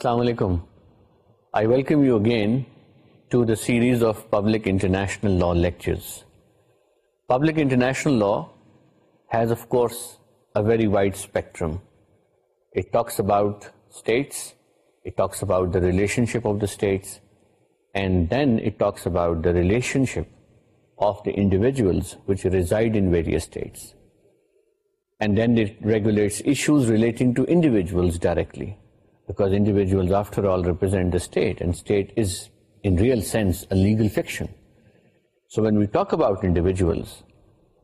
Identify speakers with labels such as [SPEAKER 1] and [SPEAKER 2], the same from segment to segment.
[SPEAKER 1] Assalamu alaikum. I welcome you again to the series of Public International Law lectures. Public International Law has, of course, a very wide spectrum. It talks about states, it talks about the relationship of the states, and then it talks about the relationship of the individuals which reside in various states. And then it regulates issues relating to individuals directly because individuals, after all, represent the state, and state is, in real sense, a legal fiction. So when we talk about individuals,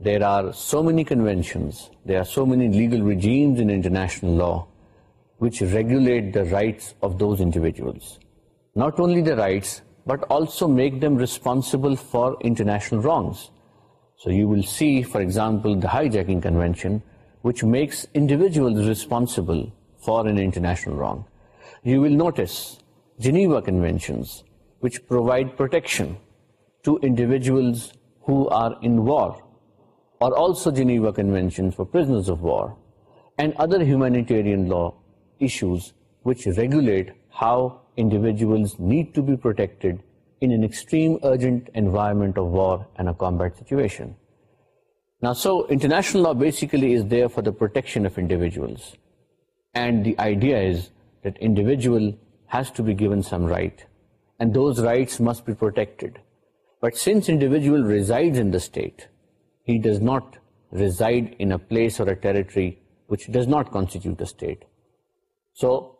[SPEAKER 1] there are so many conventions, there are so many legal regimes in international law which regulate the rights of those individuals. Not only the rights, but also make them responsible for international wrongs. So you will see, for example, the Hijacking Convention, which makes individuals responsible for an international wrong you will notice Geneva Conventions which provide protection to individuals who are in war, or also Geneva Conventions for prisoners of war, and other humanitarian law issues which regulate how individuals need to be protected in an extreme urgent environment of war and a combat situation. Now, so international law basically is there for the protection of individuals, and the idea is that individual has to be given some right, and those rights must be protected. But since individual resides in the state, he does not reside in a place or a territory which does not constitute a state. So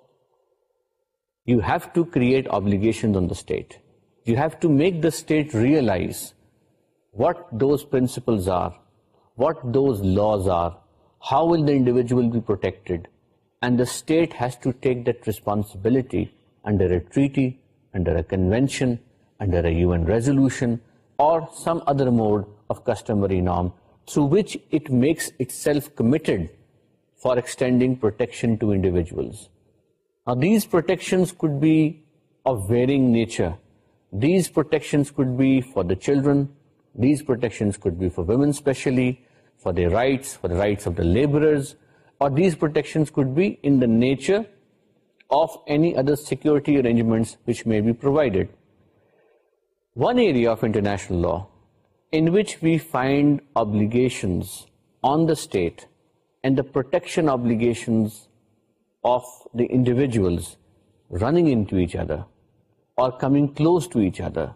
[SPEAKER 1] you have to create obligations on the state. You have to make the state realize what those principles are, what those laws are, how will the individual be protected, state has to take that responsibility under a tradition اور or these protections could be in the nature of any other security arrangements which may be provided. One area of international law in which we find obligations on the state and the protection obligations of the individuals running into each other or coming close to each other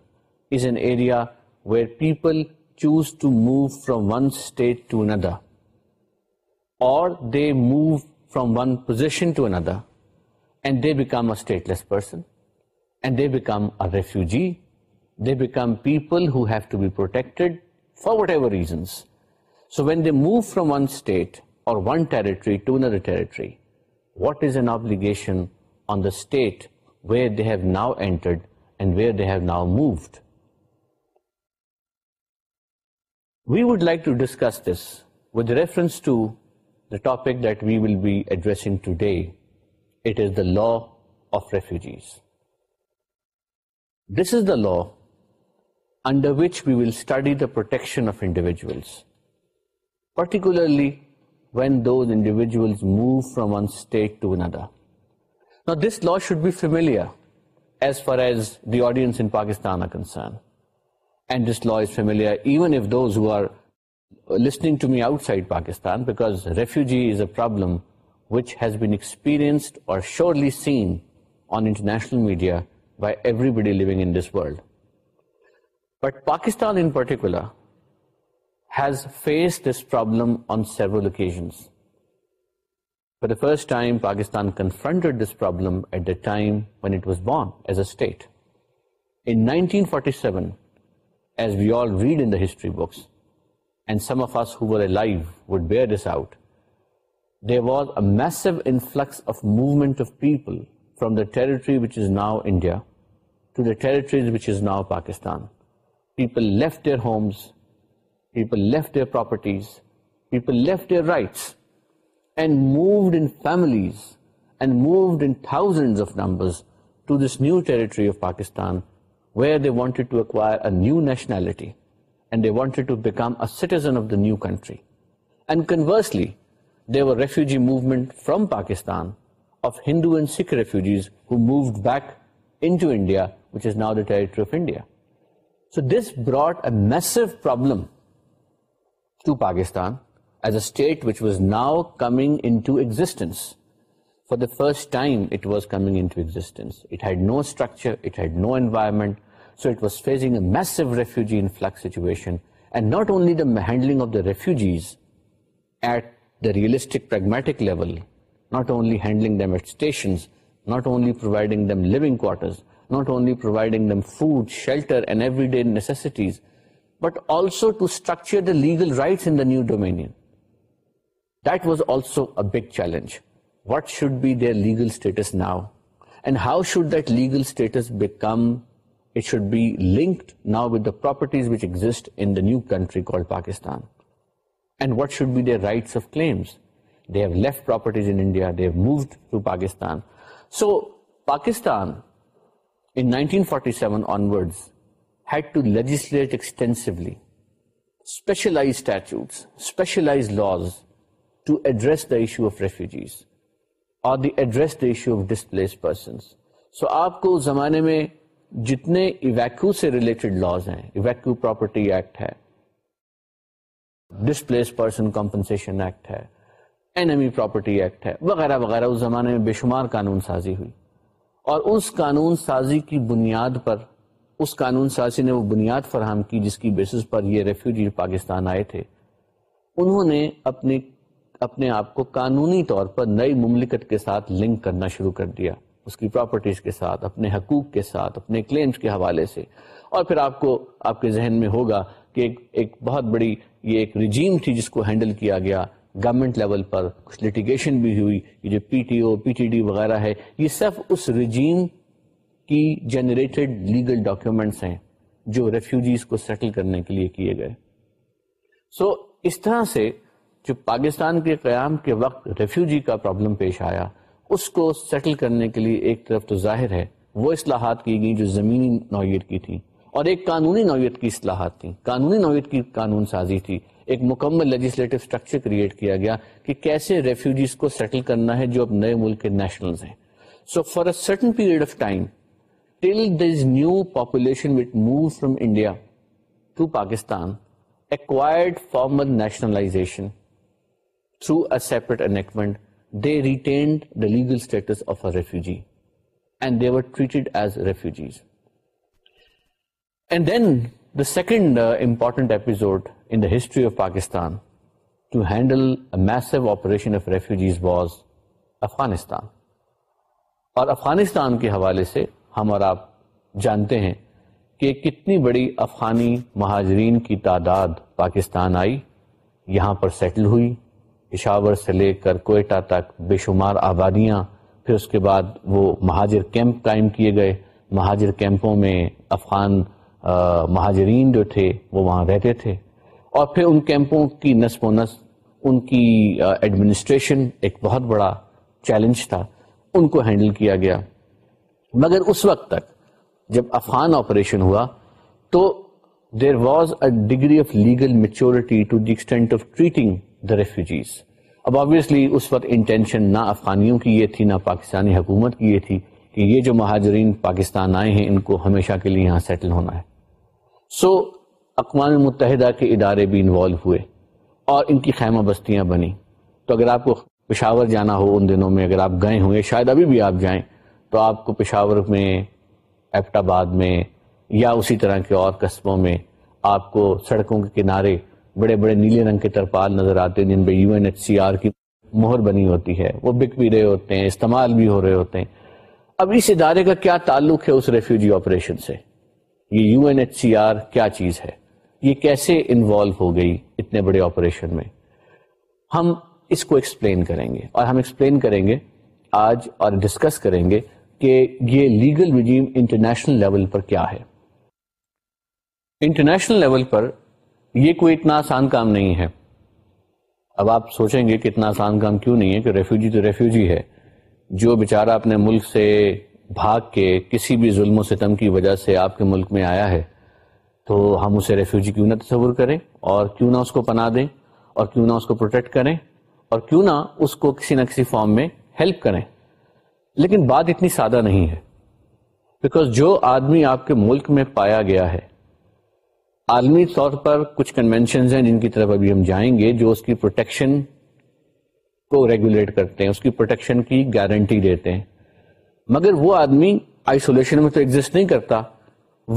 [SPEAKER 1] is an area where people choose to move from one state to another or they move from one position to another, and they become a stateless person, and they become a refugee. They become people who have to be protected for whatever reasons. So when they move from one state or one territory to another territory, what is an obligation on the state where they have now entered and where they have now moved? We would like to discuss this with reference to the topic that we will be addressing today, it is the law of refugees. This is the law under which we will study the protection of individuals, particularly when those individuals move from one state to another. Now, this law should be familiar as far as the audience in Pakistan are concerned. And this law is familiar even if those who are listening to me outside Pakistan, because refugee is a problem which has been experienced or surely seen on international media by everybody living in this world. But Pakistan in particular has faced this problem on several occasions. For the first time, Pakistan confronted this problem at the time when it was born as a state. In 1947, as we all read in the history books, some of who lived where from the territory which is now India homes people left their properties people left their rights and moved in families and moved and member where they wanted new nationality and they wanted to become a citizen of the new country. And conversely, there were refugee movement from Pakistan of Hindu and Sikh refugees who moved back into India, which is now the territory of India. So this brought a massive problem to Pakistan as a state which was now coming into existence. For the first time it was coming into existence. It had no structure, it had no environment, so it was facing a massive refugee influx situation, and not only the handling of the refugees at the realistic, pragmatic level, not only handling them at stations, not only providing them living quarters, not only providing them food, shelter, and everyday necessities, but also to structure the legal rights in the new dominion. That was also a big challenge. What should be their legal status now? And how should that legal status become so آپ کو زمانے میں جتنے evacuee سے related laws ہیں evacuee property act ہے displace person compensation act ہے enemy property act ہے وغیرہ وغیرہ اس زمانے میں بے شمار قانون سازی ہوئی اور اس قانون سازی کی بنیاد پر اس قانون سازی نے وہ بنیاد فراہم کی جس کی بیسس پر یہ ریفیوجی پاکستان آئے تھے انہوں نے اپنے اپنے آپ کو قانونی طور پر نئی مملکت کے ساتھ لنک کرنا شروع کر دیا اس کی پراپرٹیز کے ساتھ اپنے حقوق کے ساتھ اپنے کلیمز کے حوالے سے اور پھر آپ کو آپ کے ذہن میں ہوگا کہ ایک ایک بہت بڑی یہ ایک رجیم تھی جس کو ہینڈل کیا گیا گورنمنٹ لیول پر کچھ لٹیگیشن بھی ہوئی یہ جو P T O P T D وغیرہ ہے یہ صرف اس رجیم کی جنریٹڈ لیگل ڈاکیومنٹس ہیں جو ریفیوجیز کو سیٹل کرنے کے لیے کیے گئے سو so, اس طرح سے جو پاکستان کے قیام کے وقت ریفیوجی کا پرابلم پیش آیا اس کو سیٹل کرنے کے لیے ایک طرف تو ظاہر ہے وہ اصلاحات کی گئی جو زمینی نوعیت کی تھی اور ایک قانونی نوعیت کی اصلاحات قانونی نوعیت کی قانون سازی تھی ایک مکمل لیجسلیٹو کریٹ کیا گیا کہ کیسے ریفیوجیز کو سیٹل کرنا ہے جو اب نئے ملک کے نیشنلز ہیں so for a certain period of time till these new population what move from India to Pakistan acquired formal nationalization through separate enactment they retained the legal status of a refugee and they were treated as refugees. And then the second uh, important episode in the history of Pakistan to handle a massive operation of refugees was Afghanistan. اور افغانستان کے حوالے سے ہم اور آپ جانتے ہیں کہ کتنی بڑی افغانی مہاجرین کی تعداد پاکستان آئی یہاں پر سیٹل ہوئی پشاور سے لے کر کوئٹہ تک بے شمار آبادیاں پھر اس کے بعد وہ مہاجر کیمپ قائم کیے گئے مہاجر کیمپوں میں افغان مہاجرین جو تھے وہ وہاں رہتے تھے اور پھر ان کیمپوں کی نصب و نسب ان کی ایڈمنسٹریشن ایک بہت بڑا چیلنج تھا ان کو ہینڈل کیا گیا مگر اس وقت تک جب افغان آپریشن ہوا تو there was a degree of legal maturity to the extent of treating the refugees اب آبویسلی اس وقت انٹینشن نہ افغانیوں کی یہ تھی نہ پاکستانی حکومت کی یہ تھی کہ یہ جو مہاجرین پاکستان آئے ہیں ان کو ہمیشہ کے لیے یہاں سیٹل ہونا ہے سو so, اقوام متحدہ کے ادارے بھی انوالو ہوئے اور ان کی خیمہ بستیاں بنی تو اگر آپ کو پشاور جانا ہو ان دنوں میں اگر آپ گئے ہوں گے شاید ابھی بھی آپ جائیں تو آپ کو پشاور میں ایپٹ آباد میں یا اسی طرح کے اور قصبوں میں آپ کو سڑکوں کے کنارے بڑے بڑے نیلے رنگ کے ترپال نظر آتے ہیں جن پہ U N H C R کی مہر بنی ہوتی ہے وہ بک بھی رہے ہوتے ہیں استعمال بھی ہو رہے ہوتے ہیں اب اس ادارے کا کیا تعلق ہے اس ریفیوجی آپریشن سے یہ U N H C R کیا چیز ہے یہ کیسے انوالو ہو گئی اتنے بڑے آپریشن میں ہم اس کو ایکسپلین کریں گے اور ہم ایکسپلین کریں گے آج اور ڈسکس کریں گے کہ یہ لیگل رجیم انٹرنیشنل لیول پر کیا ہے انٹرنیشنل لیول پر یہ کوئی اتنا آسان کام نہیں ہے اب آپ سوچیں گے کہ اتنا آسان کام کیوں نہیں ہے کہ ریفیوجی تو ریفیوجی ہے جو بیچارہ اپنے ملک سے بھاگ کے کسی بھی ظلم و ستم کی وجہ سے آپ کے ملک میں آیا ہے تو ہم اسے ریفیوجی کیوں نہ تصور کریں اور کیوں نہ اس کو پناہ دیں اور کیوں نہ اس کو پروٹیکٹ کریں اور کیوں نہ اس کو کسی نہ کسی فارم میں ہیلپ کریں لیکن بات اتنی سادہ نہیں ہے بیکاز جو آدمی آپ کے ملک میں پایا گیا ہے عالمی طور پر کچھ کنوینشنز ہیں جن کی طرف ابھی ہم جائیں گے جو اس کی پروٹیکشن کو ریگولیٹ کرتے ہیں اس کی پروٹیکشن کی گارنٹی دیتے ہیں مگر وہ آدمی آئسولیشن میں تو ایگزٹ نہیں کرتا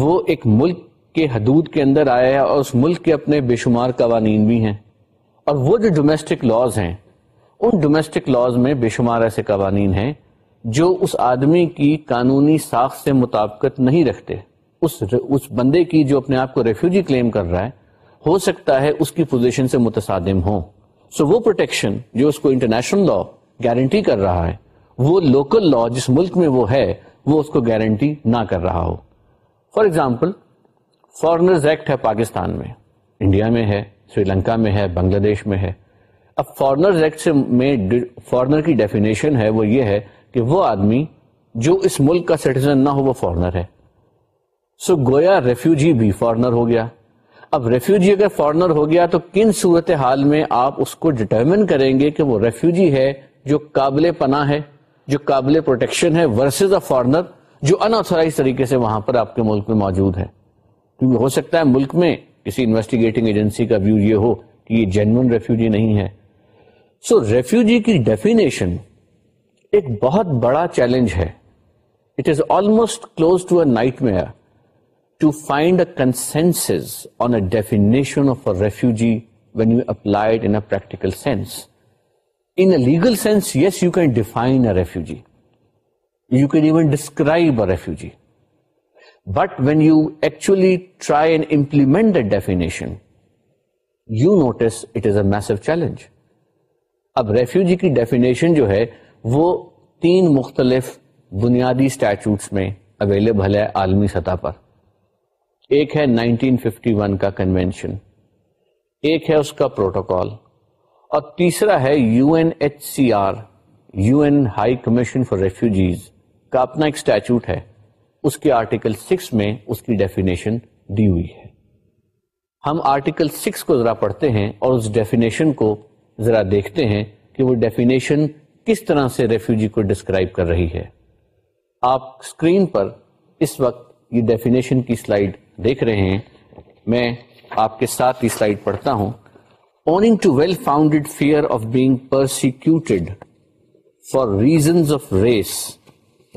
[SPEAKER 1] وہ ایک ملک کے حدود کے اندر آیا ہے اور اس ملک کے اپنے بے شمار قوانین بھی ہیں اور وہ جو ڈومیسٹک لاز ہیں ان ڈومیسٹک لاز میں بے شمار ایسے قوانین ہیں جو اس آدمی کی قانونی ساخت سے مطابقت نہیں رکھتے اس اس بندے کی جو اپنے آپ کو ریفیوجی کلیم کر رہا ہے ہو سکتا ہے اس کی پوزیشن سے متصادم ہو سو so وہ پروٹیکشن جو اس کو انٹرنیشنل لا گارنٹی کر رہا ہے وہ لوکل لا جس ملک میں وہ ہے وہ اس کو گارنٹی نہ کر رہا ہو فار ایگزامپل فارنرز ایکٹ ہے پاکستان میں انڈیا میں ہے سری لنکا میں ہے بنگلہ دیش میں ہے اب فارنرز ایکٹ سے میں فارنر کی ڈیفینیشن ہے وہ یہ ہے کہ وہ آدمی جو اس ملک کا سٹیزن نہ ہو وہ فارنر ہے سو گویا ریفیوجی بھی فارنر ہو گیا اب ریفیوجی اگر فارنر ہو گیا تو کن صورت حال میں آپ اس کو ڈٹرمن کریں گے کہ وہ ریفیوجی ہے جو قابل پناہ ہے جو قابل پروٹیکشن ہے ورسز اے فارنر جو ان طریقے سے وہاں پر آپ کے ملک میں موجود ہے کیونکہ ہو سکتا ہے ملک میں کسی انویسٹیگیٹنگ ایجنسی کا ویو یہ ہو کہ یہ جینون ریفیوجی نہیں ہے سو ریفیوجی کی ڈیفینیشن ایک بہت بڑا چیلنج ہے it is almost close to a nightmare to find a consensus on a definition of a refugee when you in practical sense in legal sense yes you can define a refugee you can even describe a refugee but when you actually try and implement a definition you notice it is a massive challenge اب refugee کی definition جو ہے وہ تین مختلف بنیادی statutes میں available ہے عالمی سطح پر ایک ہے 1951 کا کنونشن ایک ہے اس کا پروٹوکال اور تیسرا ہے U N H C R U N high commission for refugees کا اپنا ایک اسٹیچوٹ ہے اس کے آرٹیکل 6 میں اس کی ڈیفینیشن دی ہوئی ہے ہم آرٹیکل 6 کو ذرا پڑھتے ہیں اور اس ڈیفینیشن کو ذرا دیکھتے ہیں کہ وہ ڈیفینیشن کس طرح سے ریفیوجی کو ڈسکرائب کر رہی ہے آپ اسکرین پر اس وقت یہ ڈیفینیشن کی سلائیڈ دیکھ رہے ہیں میں آپ کے ساتھ ہی پڑھتا ہوں owing to well founded fear of being persecuted for reasons of race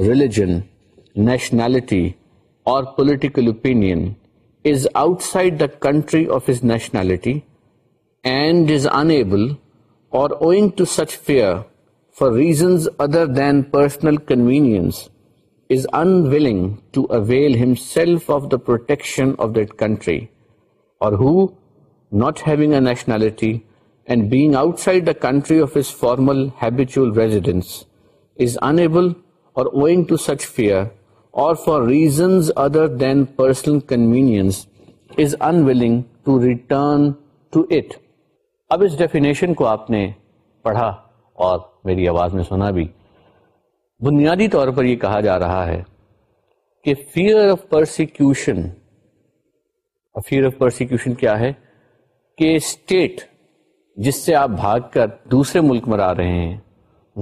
[SPEAKER 1] religion nationality or political opinion is outside the country of nationality nationality and is unable or owing to such fear for reasons other than personal convenience is unwilling to to avail himself of of of the the protection that country country or or or who, not having a nationality and being outside his formal habitual residence, unable owing such fear for reasons other than personal convenience is unwilling to return to it. اب اس definition کو آپ نے پڑھا اور میری آواز میں سنا بھی بنیادی طور پر یہ کہا جا رہا ہے کہ fear of persecution fear of persecution کیا ہے کہ اسٹیٹ جس سے آپ بھاگ کر دوسرے ملک میں آ رہے ہیں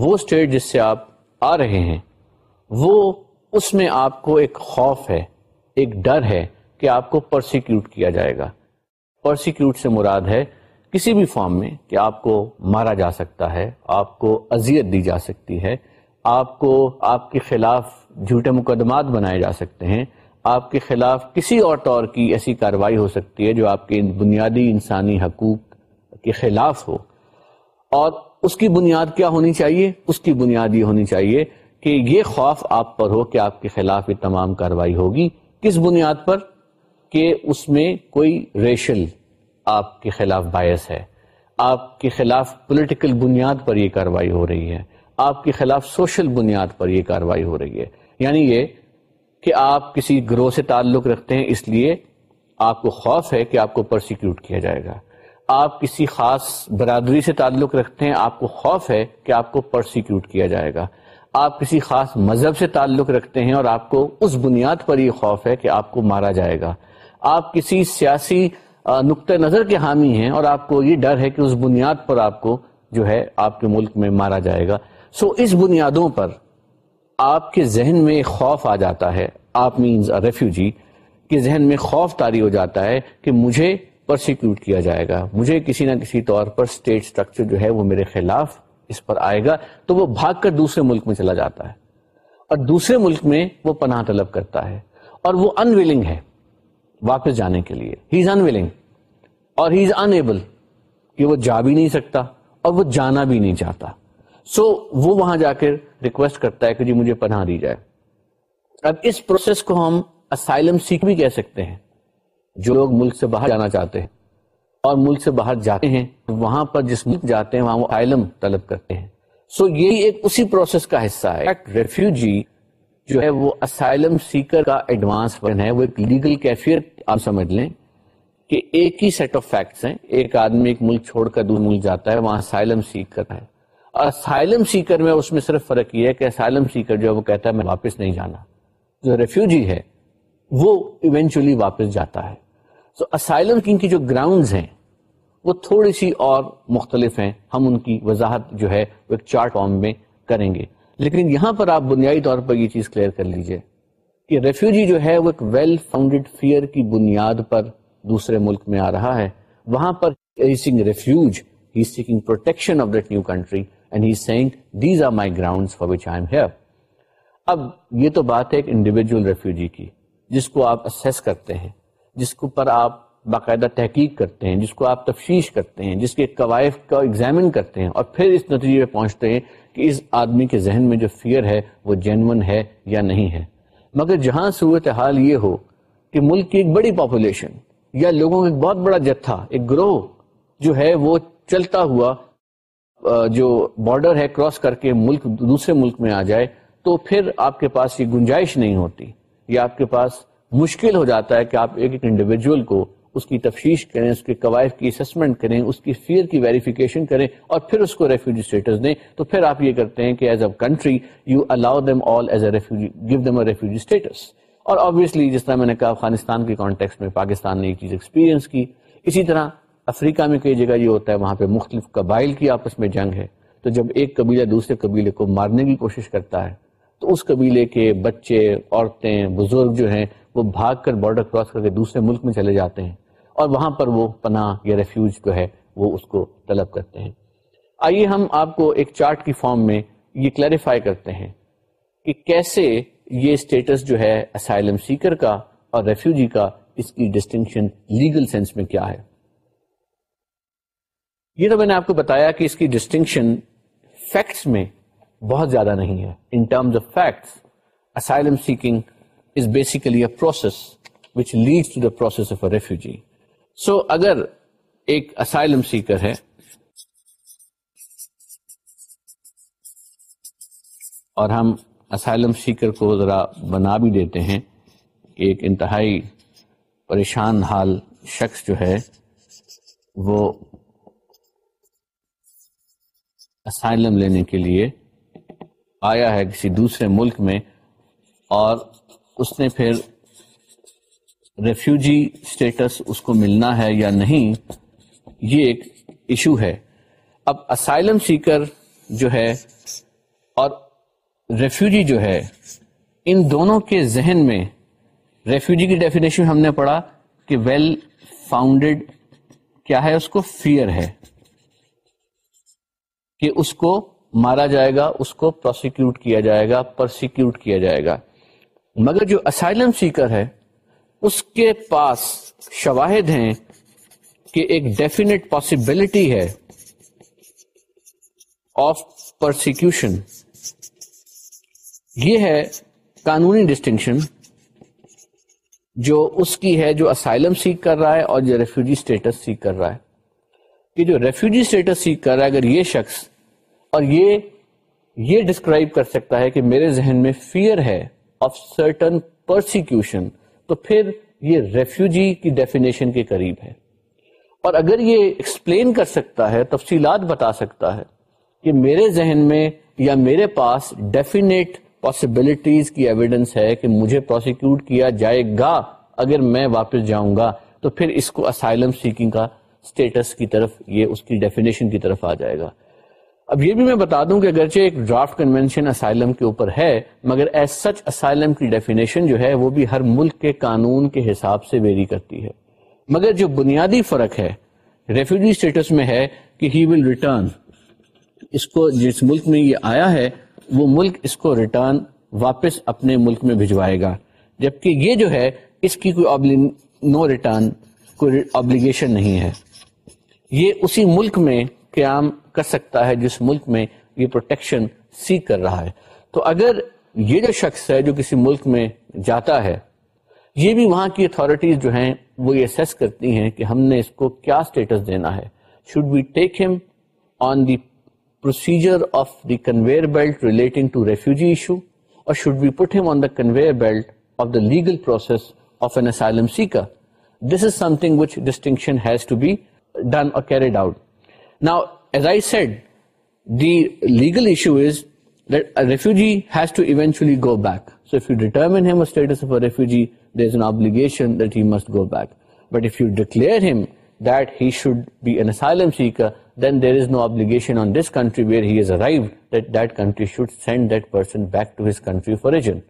[SPEAKER 1] وہ اسٹیٹ جس سے آپ آ رہے ہیں وہ اس میں آپ کو ایک خوف ہے ایک ڈر ہے کہ آپ کو پرسیکیوٹ کیا جائے گا پرسیکیوٹ سے مراد ہے کسی بھی فارم میں کہ آپ کو مارا جا سکتا ہے آپ کو اذیت دی جا سکتی ہے آپ کو آپ کے خلاف جھوٹے مقدمات بنائے جا سکتے ہیں آپ کے خلاف کسی اور طور کی ایسی کاروائی ہو سکتی ہے جو آپ کے بنیادی انسانی حقوق کے خلاف ہو اور اس کی بنیاد کیا ہونی چاہیے اس کی بنیاد یہ ہونی چاہیے کہ یہ خوف آپ پر ہو کہ آپ کے خلاف یہ تمام کاروائی ہوگی کس بنیاد پر کہ اس میں کوئی ریشل آپ کے خلاف باعث ہے آپ کے خلاف پولیٹیکل بنیاد پر یہ کاروائی ہو رہی ہے آپ کے خلاف سوشل بنیاد پر یہ کاروائی ہو رہی ہے یعنی یہ کہ آپ کسی گروہ سے تعلق رکھتے ہیں اس لیے آپ کو خوف ہے کہ آپ کو پرسیکیوٹ کیا جائے گا آپ کسی خاص برادری سے تعلق رکھتے ہیں آپ کو خوف ہے کہ آپ کو پرسیکیوٹ کیا جائے گا آپ کسی خاص مذہب سے تعلق رکھتے ہیں اور آپ کو اس بنیاد پر یہ خوف ہے کہ آپ کو مارا جائے گا آپ کسی سیاسی نقطۂ نظر کے حامی ہیں اور آپ کو یہ ڈر ہے کہ اس بنیاد پر آپ کو جو ہے آپ کے ملک میں مارا جائے گا سو اس بنیادوں پر آپ کے ذہن میں خوف آ جاتا ہے آپ مینز ریفیوجی کے ذہن میں خوف تاری ہو جاتا ہے کہ مجھے پرسیکیوٹ کیا جائے گا مجھے کسی نہ کسی طور پر اسٹیٹ اسٹرکچر جو ہے وہ میرے خلاف اس پر آئے گا تو وہ بھاگ کر دوسرے ملک میں چلا جاتا ہے اور دوسرے ملک میں وہ پناہ طلب کرتا ہے اور وہ ان ولنگ ہے واپس جانے کے لیے he is unwilling or he is unable کہ وہ جا بھی نہیں سکتا اور وہ جانا بھی نہیں چاہتا سو وہ وہاں جا کے ریکویسٹ کرتا ہے کہ جی مجھے پناہ دی جائے اب اس پروسیس کو ہم اسائلم سیکھ بھی کہہ سکتے ہیں جو لوگ ملک سے باہر جانا چاہتے ہیں اور ملک سے باہر جاتے ہیں وہاں پر جس ملک جاتے ہیں وہاں وہ آئلم طلب کرتے ہیں سو یہی ایک اسی پروسیس کا حصہ ہے ریفیوجی جو ہے وہ اسائلم سیکر کا ایڈوانس ون ہے وہ ایک لیگل کیفیئر آپ سمجھ لیں کہ ایک ہی سیٹ آف فیکٹس ہیں ایک آدمی ایک ملک چھوڑ کر دو ملک جاتا ہے وہاں سائلم سیکھ کر اسائلم سیکر میں اس میں صرف فرق یہ ہے کہ اسائلم سیکر جو وہ کہتا ہے میں واپس نہیں جانا جو ریفیوجی ہے وہ ایونچولی واپس جاتا ہے تو گراؤنڈز ہیں وہ تھوڑی سی اور مختلف ہیں ہم ان کی وضاحت جو ہے وہ ایک چارٹ فارم میں کریں گے لیکن یہاں پر آپ بنیادی طور پر یہ چیز کلیئر کر لیجئے کہ ریفیوجی جو ہے وہ ایک ویل فاؤنڈیڈ فیئر کی بنیاد پر دوسرے ملک میں آ رہا ہے وہاں پر refuge he seeking protection of that new country and he saying these are my ground for which I am here اب یہ تو بات ہے ایک انڈیویجول ریفیوجی کی جس کو آپ اسیس کرتے ہیں جس کو پر آپ باقاعدہ تحقیق کرتے ہیں جس کو آپ تفشیش کرتے ہیں جس کے قوائف کو ایگزامن کرتے ہیں اور پھر اس نتیجے پہ پہنچتے ہیں کہ اس آدمی کے ذہن میں جو فیئر ہے وہ جینون ہے یا نہیں ہے مگر جہاں صورتحال یہ ہو کہ ملک کی ایک بڑی پاپولیشن یا لوگوں کا ایک بہت بڑا جتھا ایک گروہ جو ہے وہ چلتا ہوا جو بارڈر ہے کراس کر کے ملک دوسرے ملک میں آ جائے تو پھر آپ کے پاس یہ گنجائش نہیں ہوتی یہ آپ کے پاس مشکل ہو جاتا ہے کہ آپ ایک ایک انڈیویجول کو اس کی تفتیش کریں اس کے کی اسسمنٹ کریں اس کی فیئر کی ویریفیکیشن کریں اور پھر اس کو ریفیوجی اسٹیٹس دیں تو پھر آپ یہ کرتے ہیں کہ as a country you allow them all as a refugee give them a refugee status اور آبویسلی جس طرح میں نے کہا افغانستان کے کانٹیکس میں پاکستان نے یہ چیز ایکسپیرینس کی اسی طرح افریقہ میں کئی جگہ یہ ہوتا ہے وہاں پہ مختلف قبائل کی آپس میں جنگ ہے تو جب ایک قبیلہ دوسرے قبیلے کو مارنے کی کوشش کرتا ہے تو اس قبیلے کے بچے عورتیں بزرگ جو ہیں وہ بھاگ کر بارڈر کراس کر کے دوسرے ملک میں چلے جاتے ہیں اور وہاں پر وہ پناہ یا ریفیوج جو ہے وہ اس کو طلب کرتے ہیں آئیے ہم آپ کو ایک چارٹ کی فارم میں یہ کلیریفائی کرتے ہیں کہ کیسے یہ اسٹیٹس جو ہے اسائلم سیکر کا اور ریفیوجی کا اس کی ڈسٹنکشن لیگل سینس میں کیا ہے یہ تو میں نے آپ کو بتایا کہ اس کی ڈسٹنکشن فیکٹس میں بہت زیادہ نہیں ہے in terms of facts asylum seeking is basically a process which leads to the process of a refugee so اگر ایک اسائلم سیکر ہے اور ہم اسائلم سیکر کو ذرا بنا بھی دیتے ہیں کہ ایک انتہائی پریشان حال شخص جو ہے وہ اسائلم لینے کے لیے آیا ہے کسی دوسرے ملک میں اور اس نے پھر ریفیوجی اسٹیٹس اس کو ملنا ہے یا نہیں یہ ایک ایشو ہے اب اسائلم سیکر جو ہے اور ریفیوجی جو ہے ان دونوں کے ذہن میں ریفیوجی کی ڈیفینیشن ہم نے پڑھا کہ ویل well فاؤنڈیڈ کیا ہے اس کو فیئر ہے کہ اس کو مارا جائے گا اس کو پروسیکیوٹ کیا جائے گا پرسیکیوٹ کیا جائے گا مگر جو اسائلم سیکر ہے اس کے پاس شواہد ہیں کہ ایک ڈیفینیٹ پاسبلٹی ہے آف پرسیکیوشن یہ ہے قانونی ڈسٹنکشن جو اس کی ہے جو اسائلم سیکھ کر رہا ہے اور جو ریفیوجی اسٹیٹس سیکھ کر رہا ہے کہ جو ریفیوجی اسٹیٹس سیکھ کر رہا ہے اگر یہ شخص اور یہ یہ ڈسکرائب کر سکتا ہے کہ میرے ذہن میں فیئر ہے آف سرٹن پرسیکیوشن تو پھر یہ ریفیوجی کی ڈیفینیشن کے قریب ہے اور اگر یہ ایکسپلین کر سکتا ہے تفصیلات بتا سکتا ہے کہ میرے ذہن میں یا میرے پاس ڈیفینیٹ پاسبلٹیز کی ایویڈنس ہے کہ مجھے پروسیکیوٹ کیا جائے گا اگر میں واپس جاؤں گا تو پھر اس کو اسائلم سیکنگ کا اسٹیٹس کی طرف یہ اس کی ڈیفینیشن کی طرف آ جائے گا اب یہ بھی میں بتا دوں کہ اگرچہ ایک ڈرافٹ کنوینشن کے اوپر ہے مگر ایس سچ اسائلم کی ڈیفینیشن جو ہے وہ بھی ہر ملک کے قانون کے حساب سے ویری کرتی ہے مگر جو بنیادی فرق ہے ریفیوجی اسٹیٹس میں ہے کہ ہی ول ریٹرن اس کو جس ملک میں یہ آیا ہے وہ ملک اس کو ریٹرن واپس اپنے ملک میں بھجوائے گا جبکہ یہ جو ہے اس کی کوئی نو ریٹرن کوئی آبلیگیشن نہیں ہے یہ اسی ملک میں قیام کر سکتا ہے جس ملک میں یہ پروٹیکشن سی کر رہا ہے تو اگر یہ جو شخص ہے جو کسی ملک میں جاتا ہے یہ بھی وہاں کی اتھارٹیز جو ہیں ہیں وہ یہ کرتی کہ ہم نے اس کو کیا سٹیٹس دینا ہے conveyor belt relating legal process of an asylum seeker this is thing which distinction is that that that that that that a a a refugee refugee, has has to eventually go go back. back. So if if you you determine him him status of there's an an obligation obligation he he he must But declare should should be asylum seeker, then there no on this country country where arrived send person back to his country of origin.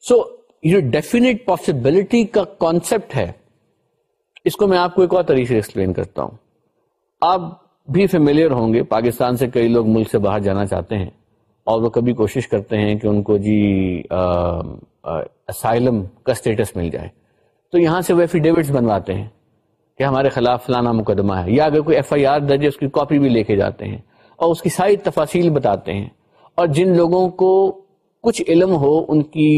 [SPEAKER 1] So یہ definite possibility کا concept ہے اس کو میں آپ کو ایک اور طریقے سے ایکسپلین کرتا ہوں آپ بھی فیملیئر ہوں گے پاکستان سے کئی لوگ ملک سے باہر جانا چاہتے ہیں اور وہ کبھی کوشش کرتے ہیں کہ ان کو جی اسائلم کا اسٹیٹس مل جائے تو یہاں سے وہ ایفیڈیوٹس بنواتے ہیں کہ ہمارے خلاف فلانا مقدمہ ہے یا اگر کوئی ایف آئی آر درج ہے اس کی کاپی بھی لے کے جاتے ہیں اور اس کی ساری تفاصیل بتاتے ہیں اور جن لوگوں کو کچھ علم ہو ان کی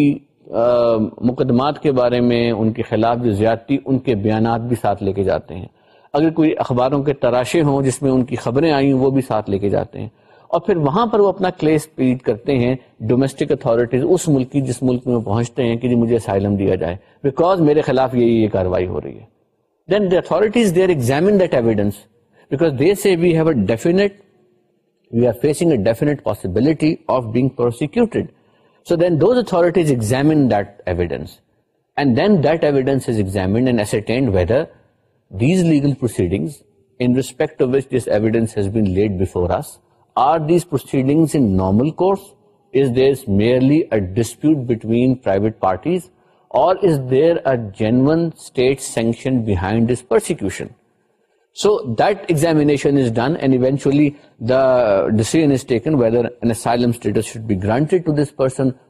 [SPEAKER 1] مقدمات کے بارے میں ان کے خلاف جو زیادتی ان کے بیانات بھی ساتھ لے کے جاتے ہیں اگر کوئی اخباروں کے تراشے ہوں جس میں ان کی خبریں آئی ہوں وہ بھی ساتھ لے کے جاتے ہیں اور پھر وہاں پر وہ اپنا کلیس پیڈ کرتے ہیں ڈومیسٹک اتھارٹیز اس ملک کی جس ملک میں پہنچتے ہیں کہ جی مجھے اسائلم دیا جائے بیکاز میرے خلاف یہ یہ کاروائی ہو رہی ہے then the authorities they are examine that evidence because they say we have a definite we are facing a definite possibility of being prosecuted so then those authorities examine that evidence and then that evidence is examined and ascertained whether so دشنچلیڈ person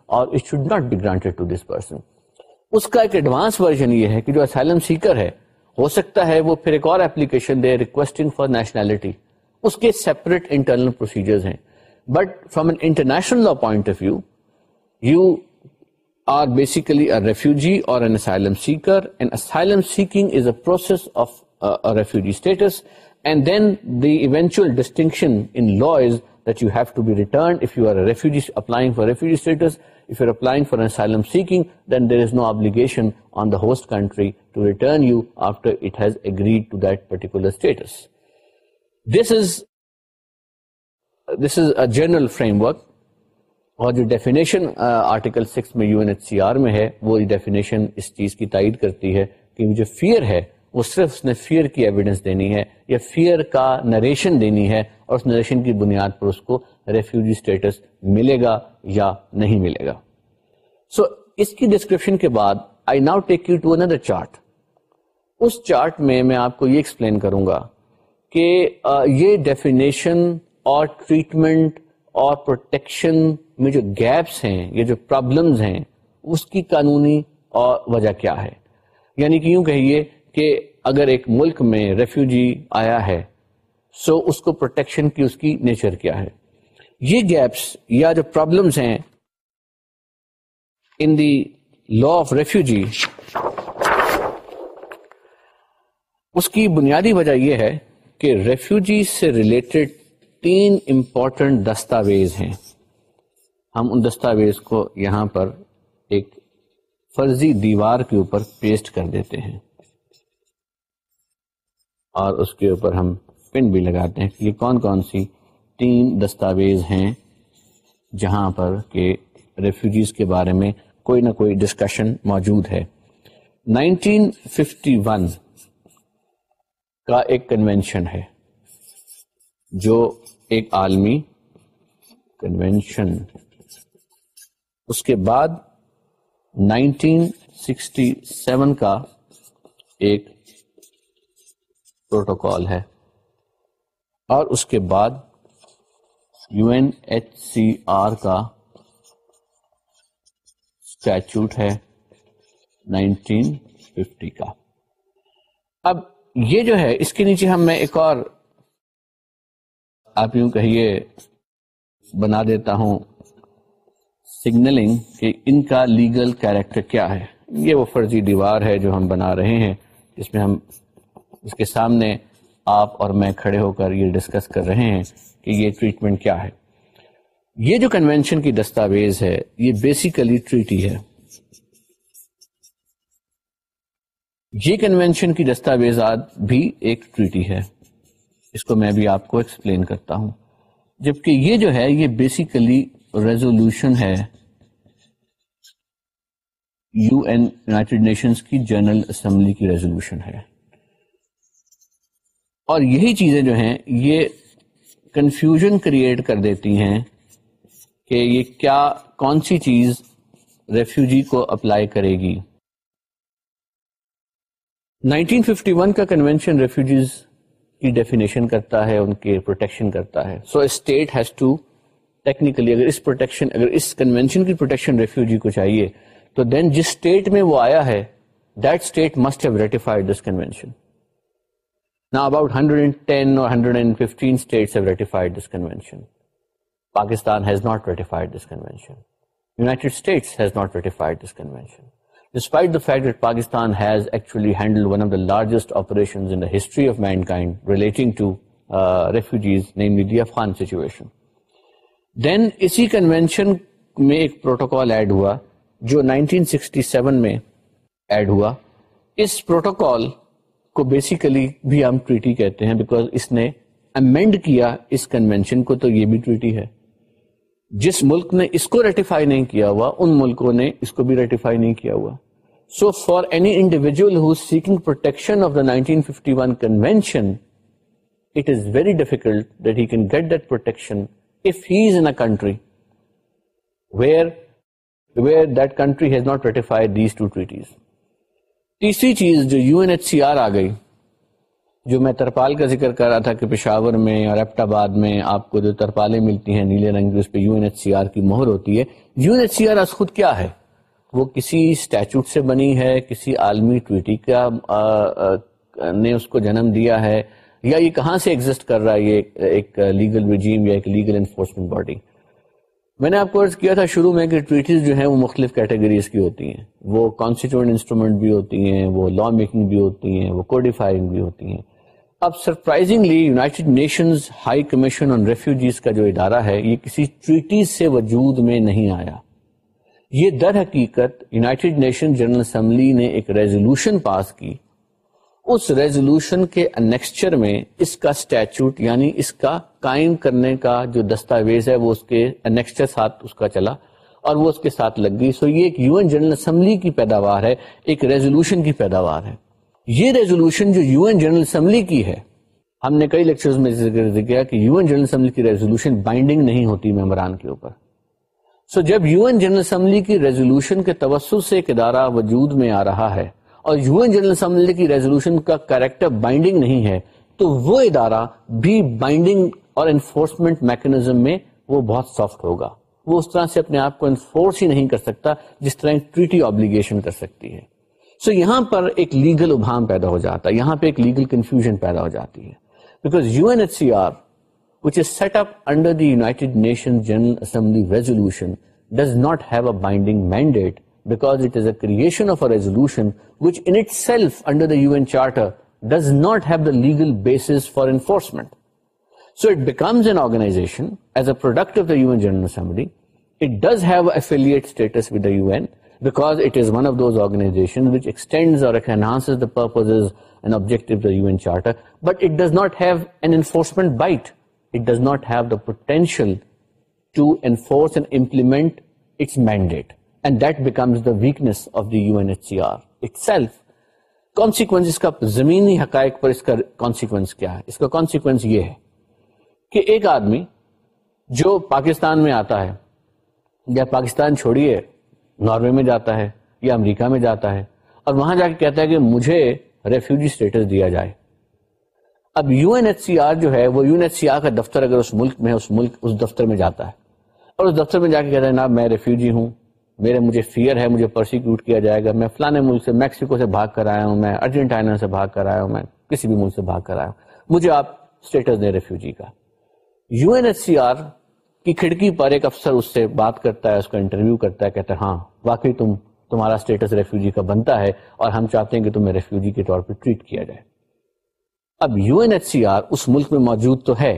[SPEAKER 1] اور جو asylum seeker ہے ہو سکتا ہے وہ پھر ایک اور application they requesting for nationality اس کے سیپریٹ انٹرنل پروسیجرز ہیں but from an international law point of view you are basically a refugee or an asylum seeker and asylum seeking is a process of refugee status and then the eventual distinction in law is that you have to be return if you are a refugee applying for refugee status if you're applying for an asylum seeking, then there is no obligation on the host country to return you after it has agreed to that particular status. This is, this is a general framework. اور جو definition article six میں U N H C R میں ہے وہ definition اس چیز کی تائید کرتی ہے کہ جو فیئر ہے وہ صرف اس نے فیئر کی ایویڈنس دینی ہے یا فیئر کا نریشن دینی ہے اور اس نریشن کی بنیاد پر اس کو ریفیوجی اسٹیٹس ملے گا یا نہیں ملے گا سو so, اس کی ڈسکرپشن کے بعد I now take you to another chart us chart میں میں آپ کو یہ ایکسپلین کروں گا کہ یہ ڈیفینیشن اور ٹریٹمنٹ اور پروٹیکشن میں جو گیپس ہیں یہ جو پرابلمز ہیں اس کی قانونی اور وجہ کیا ہے یعنی کہ یوں کہیے کہ اگر ایک ملک میں ریفیوجی آیا ہے سو اس کو پروٹیکشن کی اس کی نیچر کیا ہے یہ گیپس یا جو پرابلمس ہیں in the law of refugee اس کی بنیادی وجہ یہ ہے کہ ریفیوجی سے ریلیٹڈ تین امپورٹنٹ دستاویز ہیں ہم ان دستاویز کو یہاں پر ایک فرضی دیوار کے اوپر پیسٹ کر دیتے ہیں اور اس کے اوپر ہم پن بھی لگاتے ہیں یہ کون کون سی تین دستاویز ہیں جہاں پر کہ ریفیوجیز کے بارے میں کوئی نہ کوئی ڈسکشن موجود ہے نائنٹین ففٹی ون کا ایک کنونشن ہے جو ایک عالمی کنونشن اس کے بعد نائنٹین سکسٹی سیون کا ایک پروٹوکال ہے اور اس کے بعد U N H C R کا اسٹیچوٹ نائنٹین ففٹی کا اب یہ جو ہے اس کے نیچے ہم میں ایک اور آپ یوں کہیے بنا دیتا ہوں سگنلنگ کہ ان کا لیگل کیریکٹر کیا ہے یہ وہ فرضی دیوار ہے جو ہم بنا رہے ہیں جس میں ہم اس کے سامنے آپ اور میں کھڑے ہو کر یہ ڈسکس کر رہے ہیں کہ یہ ٹریٹمنٹ کیا ہے یہ جو کنوینشن کی دستاویز ہے یہ بیسیکلی ٹریٹی ہے یہ کنوینشن کی دستاویزات بھی ایک ٹریٹی ہے اس کو میں بھی آپ کو ایکسپلین کرتا ہوں جبکہ یہ جو ہے یہ بیسیکلی ریزولوشن ہے یو این یوناٹیڈ نیشنز کی جنرل اسمبلی کی ریزولوشن ہے اور یہی چیزیں جو ہیں یہ کنفیوژن کریٹ کر دیتی ہیں کہ یہ کیا کون سی چیز ریفیوجی کو اپلائی کرے گی 1951 کا کنونشن ریفیوجیز کی ڈیفینیشن کرتا ہے ان کے پروٹیکشن کرتا ہے so state has to technically اگر اس پروٹیکشن اگر اس کنونشن کی پروٹیکشن ریفیوجی کو چاہیے تو دین جس اسٹیٹ میں وہ آیا ہے that state must have ratified this convention Now about 110 or 115 states have ratified this convention. Pakistan has not ratified this convention. United States has not ratified this convention. Despite the fact that Pakistan has actually handled one of the largest operations in the history of mankind relating to uh, refugees, namely the Afghan situation. Then, اسی convention میں ایک protocol add ہوا جو 1967 میں add ہوا. اس protocol میں کو بیسیکلی بھی ہم ٹریٹی کہتے ہیں بیکاز اس نے امینڈ کیا اس کنونشن کو تو یہ بھی ٹریٹی ہے جس ملک نے اس کو ریٹیفائی نہیں کیا ہوا ان ملکوں نے اس کو بھی ریٹیفائی نہیں کیا ہوا so for any individual who seeking protection of the nineteen fifty one convention it is very difficult that he can get that protection if he is in country where where that country has not ratify these two treaties تیسری چیز جو U N H C R آ گئی جو میں ترپال کا ذکر کر رہا تھا کہ پشاور میں اور ایپٹ آباد میں آپ کو جو ترپالیں ملتی ہیں نیلے رنگ اس پہ U N H C R کی مہر ہوتی ہے U N H C R is خود کیا ہے وہ کسی اسٹیچوٹ سے بنی ہے کسی عالمی ٹویٹی آ, نے اس کو جنم دیا ہے یا یہ کہاں سے ایگزٹ کر رہا ہے یہ ایک لیگل رجیم یا ایک لیگل انفورسمنٹ باڈی میں نے آپ کو عرض کیا تھا شروع میں کہ ٹریٹیز جو ہیں وہ مختلف کیٹیگریز کی ہوتی ہیں وہ کانسٹیچوئنٹ انسٹرومنٹ بھی ہوتی ہیں وہ لا میکنگ بھی ہوتی ہیں وہ کوڈیفائنگ بھی ہوتی ہیں اب surprisingly United Nations high commission on refugees کا جو ادارہ ہے یہ کسی ٹریٹیز سے وجود میں نہیں آیا یہ در حقیقت یونائٹڈ نیشن جنرل اسمبلی نے ایک ریزولوشن پاس کی اس ریزولوشن کے انیکسچر میں اس کا اسٹیچوٹ یعنی اس کا قائم کرنے کا جو دستاویز ہے وہ اس کے انچر ساتھ اس کا چلا اور وہ اس کے ساتھ لگ گئی سو یہ ایک یو این جنرل اسمبلی کی پیداوار ہے ایک ریزولوشن کی پیداوار ہے یہ ریزولوشن جو یو این جنرل اسمبلی کی ہے ہم نے کئی لیکچرز میں ذکر کیا کہ یو این جنرل اسمبلی کی ریزولوشن بائنڈنگ نہیں ہوتی ممبران کے اوپر سو جب یو این جنرل اسمبلی کی ریزولوشن کے توسط سے ایک ادارہ وجود میں آ رہا ہے اور یو این جنرل اسمبلی کی ریزولوشن کا کریکٹر بائنڈنگ نہیں ہے تو وہ ادارہ بھی بائنڈنگ اور انفورسمنٹ میکنزم میں وہ بہت سافٹ ہوگا وہ اس طرح سے اپنے آپ کو انفورس ہی نہیں کر سکتا جس طرح ٹریٹی آبلیگیشن کر سکتی ہے سو so, یہاں پر ایک لیگل ابہام پیدا ہو جاتا ہے یہاں پہ ایک لیگل کنفیوژن پیدا ہو جاتی ہے because U N H C R which is set up under the United Nation general assembly resolution does not have a binding mandate because it is a creation of a resolution which in itself under the U N charter does not have the legal basis for enforcement so it becomes an organization as a product of the an general assembly it does affiliate status وداز but it does not have the potential زمینی حقائق پر اس کا consequence کیا ہے اس کا consequences یہ ہے کہ ایک آدمی جو پاکستان میں آتا ہے یا پاکستان چھوڑیے ناروے میں جاتا ہے یا امریکہ میں جاتا ہے اور وہاں جا کے کہتا ہے کہ مجھے ریفیوجی سٹیٹس دیا جائے اب U N H C R جو ہے وہ U N H C R کا دفتر اگر اس ملک میں اس ملک اس دفتر میں جاتا ہے اور اس دفتر میں جا کے کہتا ہے جناب میں ریفیوجی ہوں میرے مجھے فیئر ہے مجھے پروسیکیوٹ کیا جائے گا میں فلانے ملک سے میکسیکو سے بھاگ کر آیا ہوں میں ارجنٹائنا سے بھاگ کر آیا ہوں میں کسی بھی ملک سے بھاگ کر آیا ہوں مجھے آپ اسٹیٹس دیں ریفیوجی کا U N H C R کی کھڑکی پر ایک افسر اس سے بات کرتا ہے اس کا انٹرویو کرتا ہے کہتا ہے ہاں واقعی تم تمہارا اسٹیٹس ریفیوجی کا بنتا ہے اور ہم چاہتے ہیں کہ تمہیں ریفیوجی کے طور پہ ٹریٹ کیا جائے اب U N H C R اس ملک میں موجود تو ہے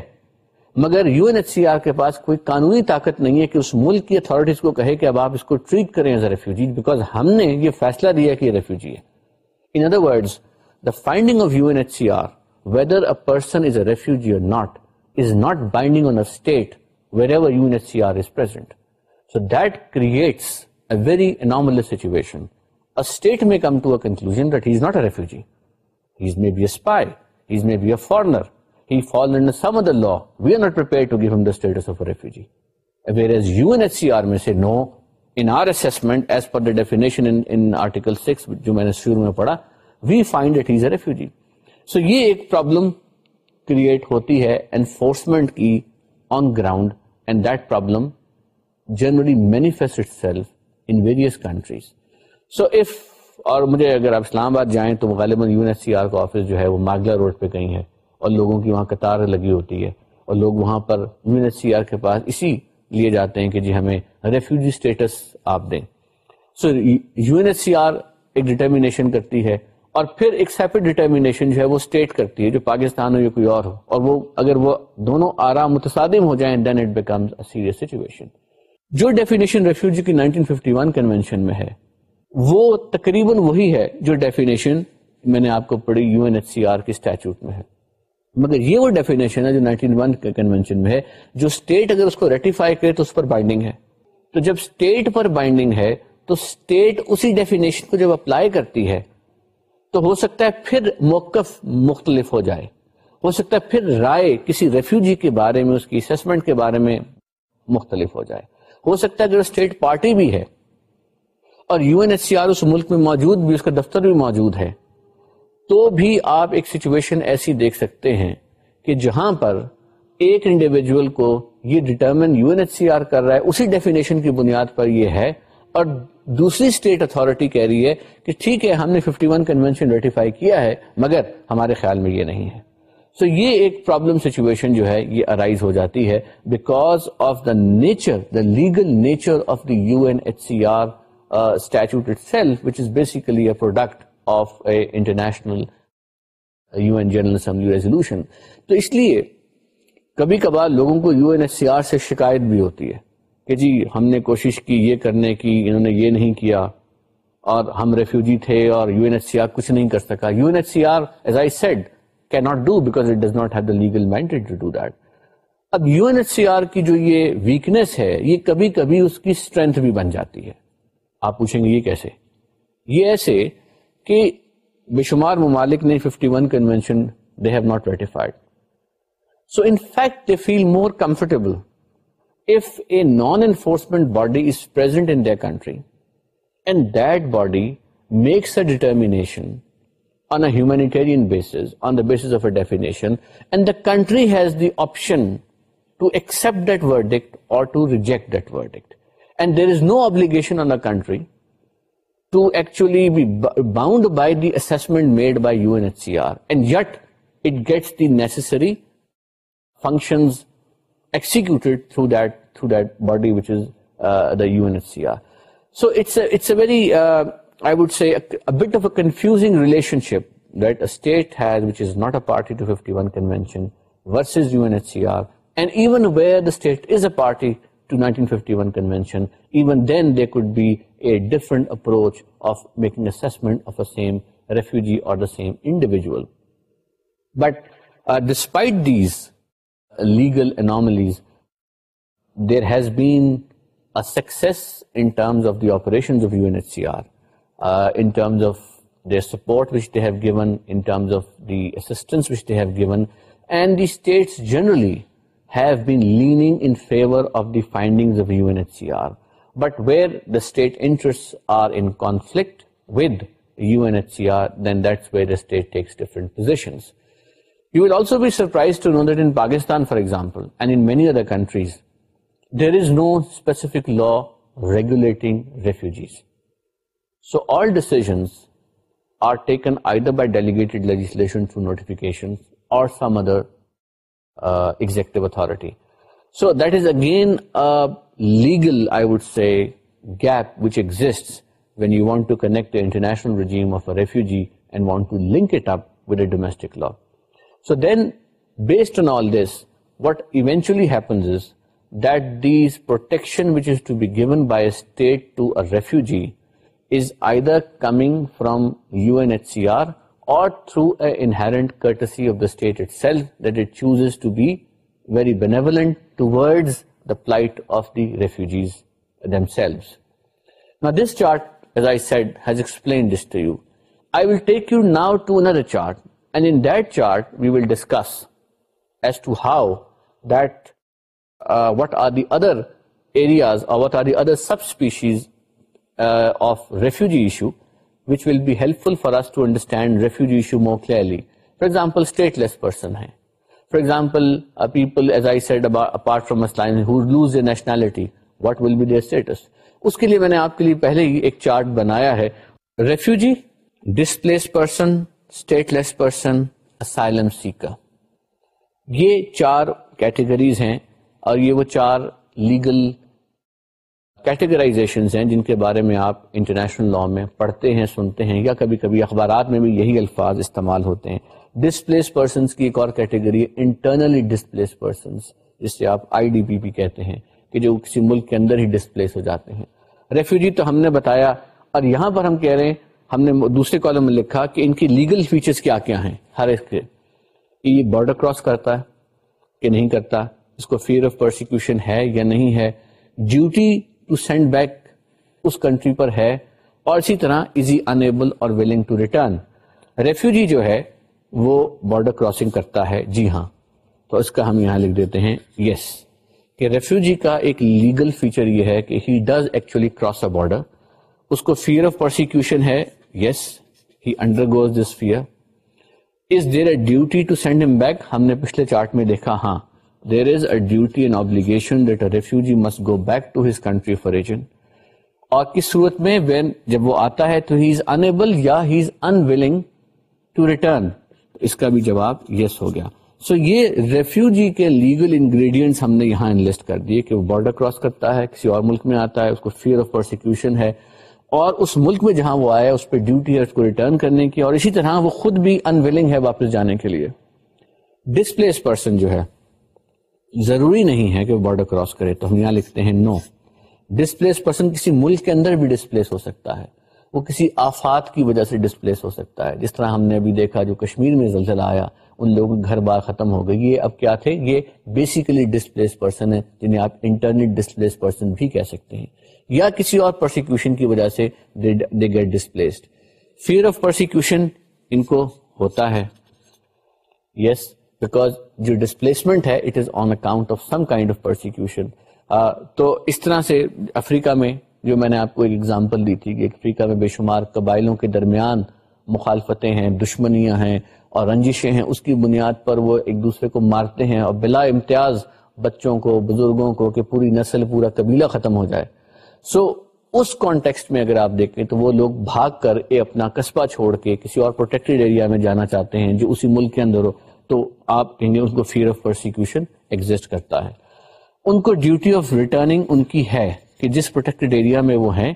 [SPEAKER 1] مگر U N H C R کے پاس کوئی قانونی طاقت نہیں ہے کہ اس ملک کی اتارٹیز کو کہے کہ اب آپ اس کو ٹریٹ کریں ایز اے ریفیوجی بیکاز ہم نے یہ فیصلہ دیا کہ یہ ریفیوجی ہے in other words the finding of U N H C R whether a person is a refugee or not law we are notice جو میں نے شروع میں پڑھا وی فائنڈی سو یہ ایک پرابلم کریٹ ہوتی ہے انفورسمنٹ کی on ground and that problem generally manifest self in various countries so if اور مجھے اگر آپ اسلام آباد جائیں تو غالباً یو ایس سی آر کا آفس جو ہے وہ ماگلا روڈ پہ گئی ہے اور لوگوں کی وہاں قطار لگی ہوتی ہے اور لوگ وہاں پر یو ایس سی آر کے پاس اسی لیے جاتے ہیں کہ جی ہمیں ریفیوجی اسٹیٹس آپ دیں so U N S C R ایک ڈٹرمینیشن کرتی ہے اور پھر ایک سیپریٹ ڈیٹرمینیشن جو ہے وہ اسٹیٹ کرتی ہے جو پاکستان ہو یا کوئی اور ہو اور وہ اگر وہ دونوں آرا متصادم ہو جائیں then it becomes serious situation جو ڈیفینیشن ریفیوجی کی 1951 کنونشن میں ہے وہ تقریباً وہی ہے جو ڈیفینیشن میں نے آپ کو پڑھی U N H C R کے اسٹیچوٹ میں ہے مگر یہ وہ ڈیفینیشن ہے جو 1901 کے کنونشن میں ہے جو اسٹیٹ اگر اس کو ریٹیفائی کرے تو اس پر بائنڈنگ ہے تو جب اسٹیٹ پر بائنڈنگ ہے تو اسٹیٹ اسی ڈیفینیشن کو جب اپلائی کرتی ہے تو ہو سکتا ہے پھر موقف مختلف ہو جائے ہو سکتا ہے پھر رائے کسی ریفیوجی کے کے بارے بارے میں میں اس کی مختلف ہو جائے ہو سکتا ہے اگر اسٹیٹ پارٹی بھی ہے اور U N H C R اس ملک میں موجود بھی اس کا دفتر بھی موجود ہے تو بھی آپ ایک سچویشن ایسی دیکھ سکتے ہیں کہ جہاں پر ایک انڈیویجول کو یہ determine U N H C R کر رہا ہے اسی ڈیفینیشن کی بنیاد پر یہ ہے اور دوسری اسٹیٹ اتارٹی کہہ رہی ہے کہ ٹھیک ہے ہم نے 51 ون کنوینشن ریٹیفائی کیا ہے مگر ہمارے خیال میں یہ نہیں ہے سو so, یہ یہ ایک پرابلم سچویشن جو ہے ہے ہو جاتی because of the nature the legal nature of the U N H C R itself which is basically a product of a international U N general assembly resolution تو اس لیے کبھی کبھار لوگوں کو U N H C R سے شکایت بھی ہوتی ہے کہ جی ہم نے کوشش کی یہ کرنے کی انہوں نے یہ نہیں کیا اور ہم ریفیوجی تھے اور U N S C R کچھ نہیں کر سکا U N H C R as I said کی not do because it does not have the legal that اب U N H C R کی جو یہ ویکنیس ہے یہ کبھی کبھی اس کی اسٹرینتھ بھی بن جاتی ہے آپ پوچھیں گے یہ کیسے یہ ایسے کہ بے شمار ممالک نے fifty one convention they have not ratified so in fact they feel more comfortable if a non-enforcement body is present in their country and that body makes a determination on a humanitarian basis, on the basis of a definition, and the country has the option to accept that verdict or to reject that verdict. And there is no obligation on a country to actually be bound by the assessment made by UNHCR, and yet it gets the necessary functions executed through that through that body which is uh, the UNHCR so it's a it's a very uh, I would say a, a bit of a confusing relationship that a state has which is not a party to 51 convention versus UNHCR and even where the state is a party to 1951 convention even then there could be a different approach of making assessment of the same refugee or the same individual but uh, despite these legal anomalies there has been insistence given and the states generally have big favour finding C R but whereas are inflict with U N H C R then that's where state different positions You will also be surprised to know that in Pakistan, for example, and in many other countries, there is no specific law regulating refugees. So all decisions are taken either by delegated legislation through notifications or some other uh, executive authority. So that is again a legal, I would say, gap which exists when you want to connect the international regime of a refugee and want to link it up with a domestic law. So then based on all this what eventualities protection other areas what are the other sub species of ریفیوجیلپ فل فارڈرسٹینڈ ریفیوجیلی for example stateless person ہیں for example people as I apart فروملٹی what will bear status اس کے لیے میں نے آپ کے لیے پہلے ہی ایک چارٹ بنایا ہے refugee displace person stateless person asylum seeker یہ چار کیٹیگریز ہیں اور یہ وہ چار لیگل کیٹیگرائزیشن ہیں جن کے بارے میں آپ انٹرنیشنل لا میں پڑھتے ہیں سنتے ہیں یا کبھی کبھی اخبارات میں بھی یہی الفاظ استعمال ہوتے ہیں ڈسپلیس پرسنس کی ایک اور کیٹیگری ہے انٹرنلی ڈسپلیس پرسنس جسے آپ آئی ڈی پی بھی کہتے ہیں کہ جو کسی ملک کے اندر ہی ڈسپلیس ہو جاتے ہیں ریفیوجی تو ہم نے بتایا اور یہاں پر ہم کہہ رہے ہیں ہم نے دوسرے کالم میں لکھا کہ ان کی لیگل فیچرز کیا کیا ہیں ہر ایک کے کہ یہ بارڈر کراس کرتا ہے کہ نہیں کرتا اس کو فیئر آف ہے یا نہیں ہے ڈیوٹی ٹو سینڈ بیک اس کنٹری پر ہے اور اسی طرح is he unable or willing to return refugee جو ہے وہ بارڈر کراسنگ کرتا ہے جی ہاں تو اس کا ہم یہاں لکھ دیتے ہیں یس yes. کہ ریفیوجی کا ایک لیگل فیچر یہ ہے کہ he does actually cross a border اس کو فیئر آف پروسی ہے yes he undergoes this fear is there a duty to send him back ہم نے پچھلے چارٹ میں دیکھا ہاں there is a duty and obligation a refugee must go back to his country for again اور کس صورت میں وین جب وہ آتا ہے تو ہی از انبل یا he is unwilling to return اس کا بھی جواب یس yes ہو گیا سو یہ ریفیوجی کے لیگل انگریڈینٹس ہم نے یہاں انلسٹ کر دیے کہ وہ بارڈر کراس کرتا ہے کسی اور ملک میں آتا ہے اس کو فیئر آف پروسیکیوشن ہے اور اس ملک میں جہاں وہ آیا اس پہ ڈیوٹی ہے اس کو ریٹرن کرنے کی اور اسی طرح وہ خود بھی ان ہے واپس جانے کے لیے ڈسپلیس پرسن جو ہے ضروری نہیں ہے کہ وہ بارڈر کراس کرے تو ہم یہاں لکھتے ہیں نو ڈسپلیس پرسن کسی ملک کے اندر بھی ڈسپلیس ہو سکتا ہے وہ کسی آفات کی وجہ سے ڈسپلیس ہو سکتا ہے جس طرح ہم نے ابھی دیکھا جو کشمیر میں زلزلہ آیا ان لوگوں کے گھر بار ختم ہو گئی یہ اب کیا تھے یہ بیسیکلی ڈسپلیس پرسن ہے جنہیں آپ انٹرنیٹ ڈسپلیس پرسن بھی کہہ سکتے ہیں یا کسی اور پرسیکیوشن کی وجہ سے دے گیٹ فیئر آف ان کو ہوتا ہے یس بیکاز جو ڈسپلیسمنٹ ہے it is on account of some kind of persecution تو اس طرح سے افریقہ میں جو میں نے آپ کو ایک ایگزامپل دی تھی کہ افریقہ میں بے شمار قبائلوں کے درمیان مخالفتیں ہیں دشمنیاں ہیں اور رنجشیں ہیں اس کی بنیاد پر وہ ایک دوسرے کو مارتے ہیں اور بلا امتیاز بچوں کو بزرگوں کو کہ پوری نسل پورا قبیلہ ختم ہو جائے سو so, اس کانٹیکسٹ میں اگر آپ دیکھیں تو وہ لوگ بھاگ کر اے اپنا قصبہ چھوڑ کے کسی اور پروٹیکٹڈ ایریا میں جانا چاہتے ہیں جو اسی ملک کے اندر ہو تو آپ کہیں گے کو فیئر آف پروشن ایگزٹ کرتا ہے ان کو ڈیوٹی آف ریٹرننگ ان کی ہے کہ جس پروٹیکٹڈ ایریا میں وہ ہیں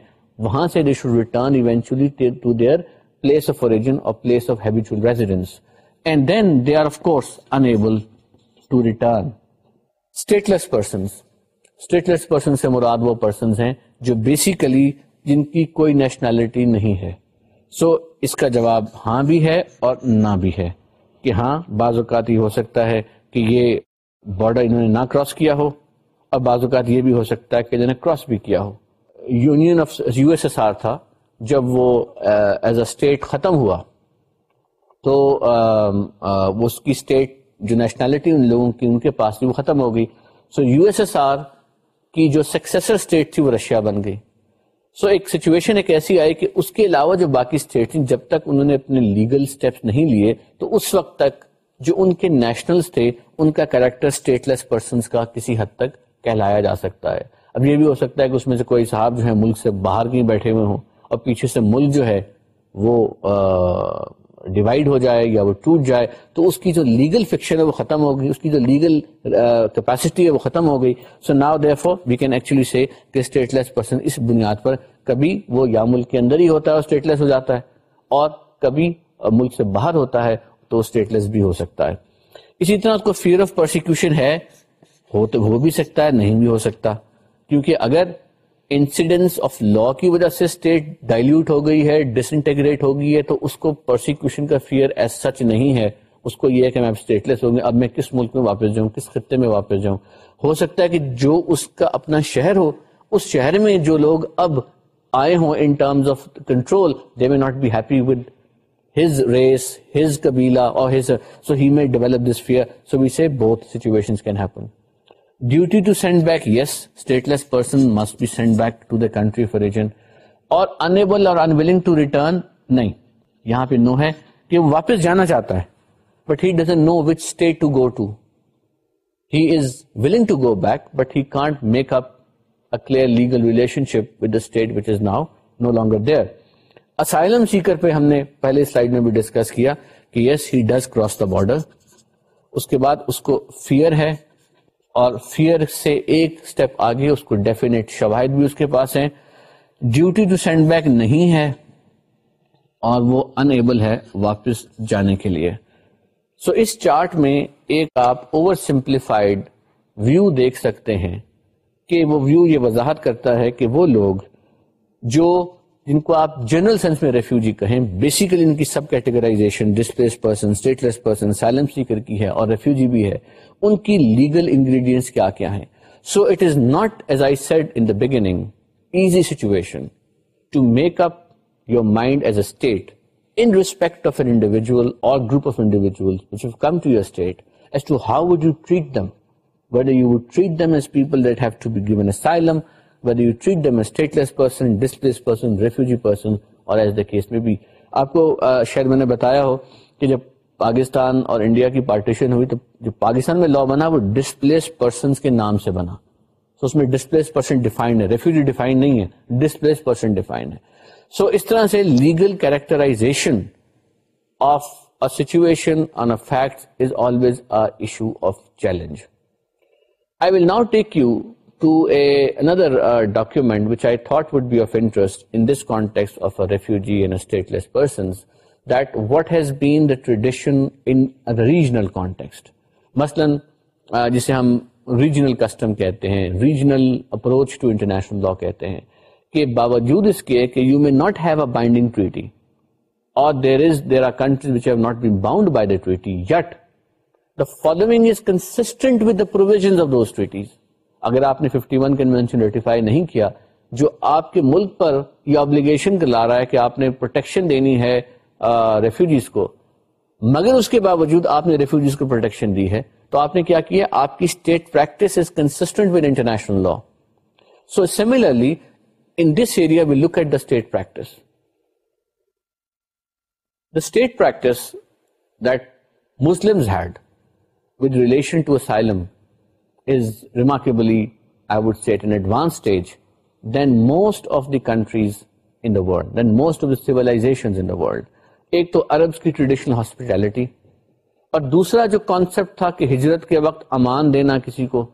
[SPEAKER 1] وہاں سے they should return place of origin or place of residence and then they are of course to return stateless persons stateless person سے مراد وہ پرسنس ہیں جو بیسیکلی جن کی کوئی نیشنلٹی نہیں ہے سو so, اس کا جواب ہاں بھی ہے اور نہ بھی ہے کہ ہاں بعض اوقات یہ ہو سکتا ہے کہ یہ بارڈر انہوں نے نہ کراس کیا ہو اور بعض اوقات یہ بھی ہو سکتا ہے کہ انہوں نے کراس بھی کیا ہو union of U S S R تھا جب وہ ایز اے اسٹیٹ ختم ہوا تو um, uh, اس کی اسٹیٹ جو نیشنلٹی ان لوگوں کی ان کے پاس تھی وہ ختم ہو گئی so U S S R کی جو سکسیسر اسٹیٹ تھی وہ رشیا بن گئی سو ایک سچویشن ایک ایسی آئی کہ اس کے علاوہ جو باقی اسٹیٹ تھیں جب تک انہوں نے اپنے لیگل اسٹیپس نہیں لیے تو اس وقت تک جو ان کے نیشنلس تھے ان کا کریکٹر اسٹیٹ لیس پرسنس کا کسی حد تک کہلایا جا سکتا ہے اب یہ بھی ہو سکتا ہے کہ اس میں سے کوئی صاحب جو ہے ملک سے باہر کہیں بیٹھے ہوئے ہوں اور پیچھے سے ملک جو ہے وہ ڈیوائڈ ہو جائے یا وہ ٹوٹ جائے تو اس کی جو لیگل فکشن ہے وہ ختم ہو گئی اس کی جو لیگل کیپیسٹی ہے وہ ختم ہو گئی so now for we can actually say کہ اسٹیٹ لیس پرسن اس بنیاد پر کبھی وہ یا ملک کے اندر ہی ہوتا ہے اور اسٹیٹ لیس ہو جاتا ہے اور کبھی ملک سے باہر ہوتا ہے تو اسٹیٹ لیس بھی ہو سکتا ہے اسی طرح اس کو فیئر آف پروسیوشن ہے ہو بھی سکتا ہے نہیں بھی ہو سکتا کیونکہ اگر انسیڈنس آف لا کی وجہ سے اسٹیٹ ڈائلوٹ ہو گئی ہے ڈس انٹیگریٹ ہو گئی ہے تو اس کو پروسیکوشن کا فیئر ایز سچ نہیں ہے اس کو یہ ہے کہ میں اب اسٹیٹ لیس ہوں گے اب میں کس ملک میں واپس جاؤں کس خطے میں واپس جاؤں ہو سکتا ہے کہ جو اس کا اپنا شہر ہو اس شہر میں جو لوگ اب آئے ہوں in terms of control they may not be happy with his race his قبیلہ اور his so he may develop this fear so we see both situation can happen duty to send back yes stateless person must be send back to the country for region or unable or unwilling to return نہیں یہاں پہ نو ہے کہ وہ واپس جانا چاہتا ہے but he doesn't know which state to go to he is willing to go back but he can't make up clear legal relationship with the state which is now no longer there asylum seeker پہ ہم نے پہلے slide میں بھی discuss کیا کہ yes he does cross the border اس کے بعد اس کو فیئر ہے اور فیئر سے ایک سٹیپ آگے اس اس کو ڈیفینیٹ شواہد بھی کے پاس ہے ڈیوٹی ٹو سینڈ بیک نہیں ہے اور وہ انیبل ہے واپس جانے کے لیے سو so اس چارٹ میں ایک آپ اوور سمپلیفائڈ ویو دیکھ سکتے ہیں کہ وہ ویو یہ وضاحت کرتا ہے کہ وہ لوگ جو جن کو آپ جنرل سینس میں ریفیوجی کہیں بیسیکلی ان کی سب categorization displace person stateless person asylum seeker کی ہے اور ریفیوجی بھی ہے ان کی لیگل انگریڈینٹس کیا کیا ہیں so it is not as I said in the beginning easy situation to make up your mind as a state in respect of an individual or group of individual come to your state as to how would you treat them would you would treat them as people that have to be given a whether you treat them as stateless person, displaced person, refugee person, or as the case may be. آپ کو شاید میں نے بتایا ہو کہ جب پاکستان اور انڈیا کی پارٹیشن ہوئی تو جو پاکستان میں لا بنا وہ ڈسپلیس پرسنس کے نام سے بنا سو so اس میں ڈسپلیس پرسن ڈیفائنڈ ہے ریفیوجی ڈیفائنڈ نہیں ہے ڈسپلیس پرسن ڈیفائنڈ ہے سو so اس طرح سے legal characterization of a situation on a fact is always a issue of challenge I will now take you to a, a a another uh, document which I thought would be of of interest in this context refugee and stateless document would be of interest context person that what has بیشن regionalist مثلاً جسے ہم regional custom کہتے ہیں regional approach to international law کہتے ہیں کے باوجود اس کے you may not have a binding ٹویٹی or following is consistent with the provision of those treaties اگر آپ نے 51 ون کنوینشن ریٹیفائی نہیں کیا جو آپ کے ملک پر یہ آبلیگیشن لا رہا ہے کہ آپ نے پروٹیکشن دینی ہے ریفیوجیز کو مگر اس کے باوجود آپ نے ریفیوجیز کو پروٹیکشن دی ہے تو آپ نے کیا کیا آپ کی state practice is consistent international law so similarly in this area look at the state practice the state practice that Muslim to asylum civilisation ایک تو ارب کی ٹریڈیشنل ہاسپٹیلٹی اور دوسرا جو کانسیپٹ تھا کہ ہجرت کے وقت امان دینا کسی کو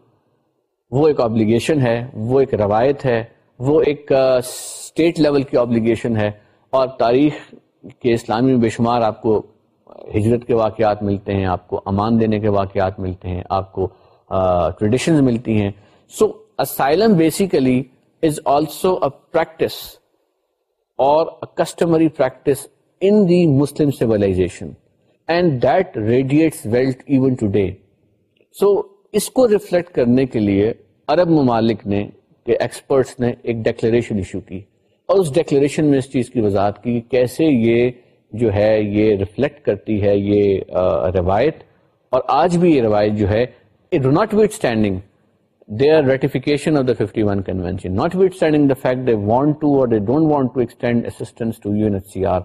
[SPEAKER 1] وہ ایک آبلیگیشن ہے وہ ایک روایت ہے وہ ایک اسٹیٹ لیول کی آبلیگیشن ہے اور تاریخ کے اسلامی بے شمار آپ کو ہجرت کے واقعات ملتے ہیں آپ کو امان دینے کے واقعات ملتے ہیں آپ کو ٹریڈیشن ملتی ہیں so asylum basically is also a practice or customary practice in the Muslim and that even today so اس کو ریفلیکٹ کرنے کے لیے عرب ممالک نے ایکسپرٹس نے ایک ڈیکلریشن ایشو کی اور اس ڈیکلریشن میں اس چیز کی وضاحت کی کیسے یہ جو ہے یہ ریفلیکٹ کرتی ہے یہ روایت اور آج بھی یہ روایت جو ہے their ratification of of the the 51 convention, fact they they they want want to to to or don't extend assistance UNHCR,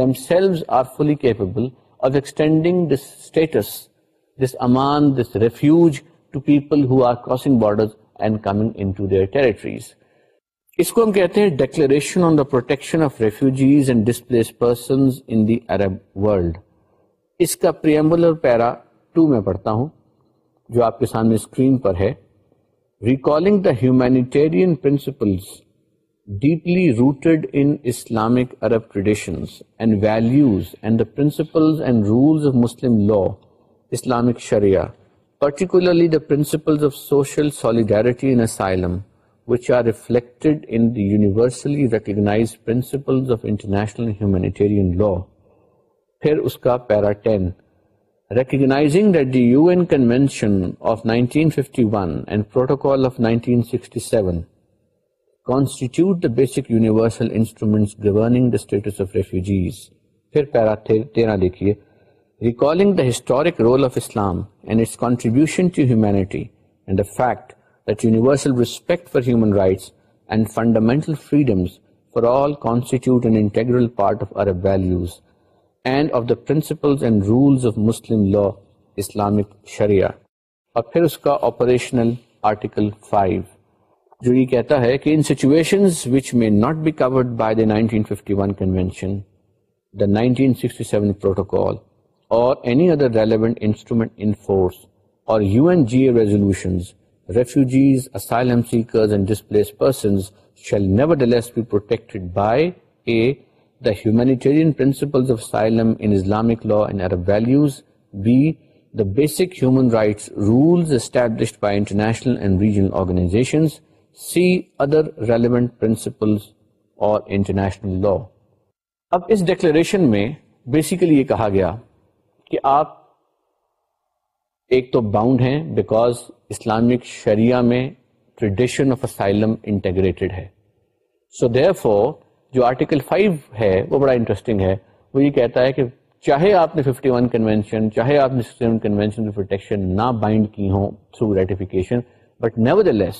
[SPEAKER 1] themselves are fully capable extending this this this status, aman, refuge to people who are crossing borders and coming into their territories. اس کو ہم کہتے ہیں declaration on the protection of refugees and displaced persons in the Arab world اس کا preamble اور پیرا to میں پڑھتا ہوں جو آپ کے سامنے اسکرین پر ہے recalling the humanitarian principles deeply rooted in Islamic Arab traditions and values and the principles and rules of Muslim law Islamic sharia particularly the principles of social solidarity in asylum which are reflected in the universally recognized principles of international humanitarian law. کا para para historic role of Islam ٹوٹی fat universal respect for human rights and of the principles and rules of Muslim law Islamic sharia اور پھر اس کا operational article 5 جو یہ کہتا ہے کہ in situations which may not be covered by the 1951 fifty convention the 1967 sixty protocol or any other relevant instrument in force or U N G A resolutions refugees asylum seekers and displaced persons shall never ڈیلیس be protected by a the humanitarian principles of asylum in Islamic law and Arab values, b. the basic human rights rules established by international and regional organizations, c. other relevant principles or international law. اب اس declaration میں basically یہ کہا گیا کہ آپ ایک تو باؤنڈ ہیں بیکاز اسلامک شریعہ میں ٹریڈیشن آف اسائلم انٹیگریٹڈ ہے سو دیئر فور جو آرٹیکل 5 ہے وہ بڑا انٹرسٹنگ ہے وہ یہ کہتا ہے کہ چاہے آپ نے 51 چاہے آپ نے پروٹیکشن نہ بائنڈ کی ہوں through but nevertheless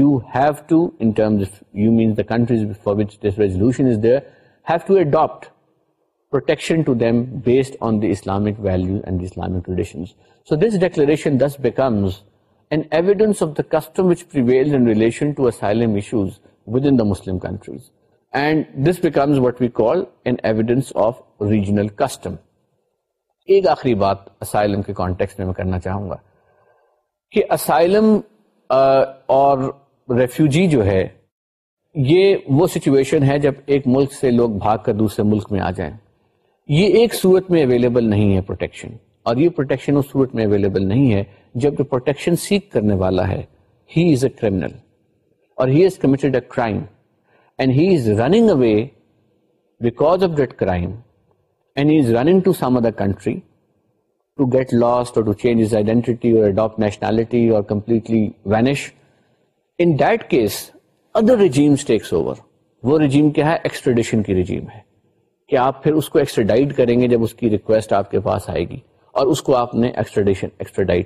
[SPEAKER 1] you have to in terms Islamic means and Islamic for so this the an evidence and this becomes what we call an evidence of regional custom ایک آخری بات asylum کے context میں میں کرنا چاہوں گا کہ asylum اور ریفیوجی جو ہے یہ وہ سچویشن ہے جب ایک ملک سے لوگ بھاگ کر دوسرے ملک میں آ جائیں یہ ایک صورت میں اویلیبل نہیں ہے پروٹیکشن اور یہ پروٹیکشن اس صورت میں اویلیبل نہیں ہے جب جو پروٹیکشن سیک کرنے والا ہے ہی از اے کریمنل اور he is committed a crime وہ رجیم کیا ہے کی رجیم ہے کہ آپ پھر اس کو ایکسٹرڈائٹ کریں گے جب اس کی ریکویسٹ آپ کے پاس آئے گی اور اس کو آپ نے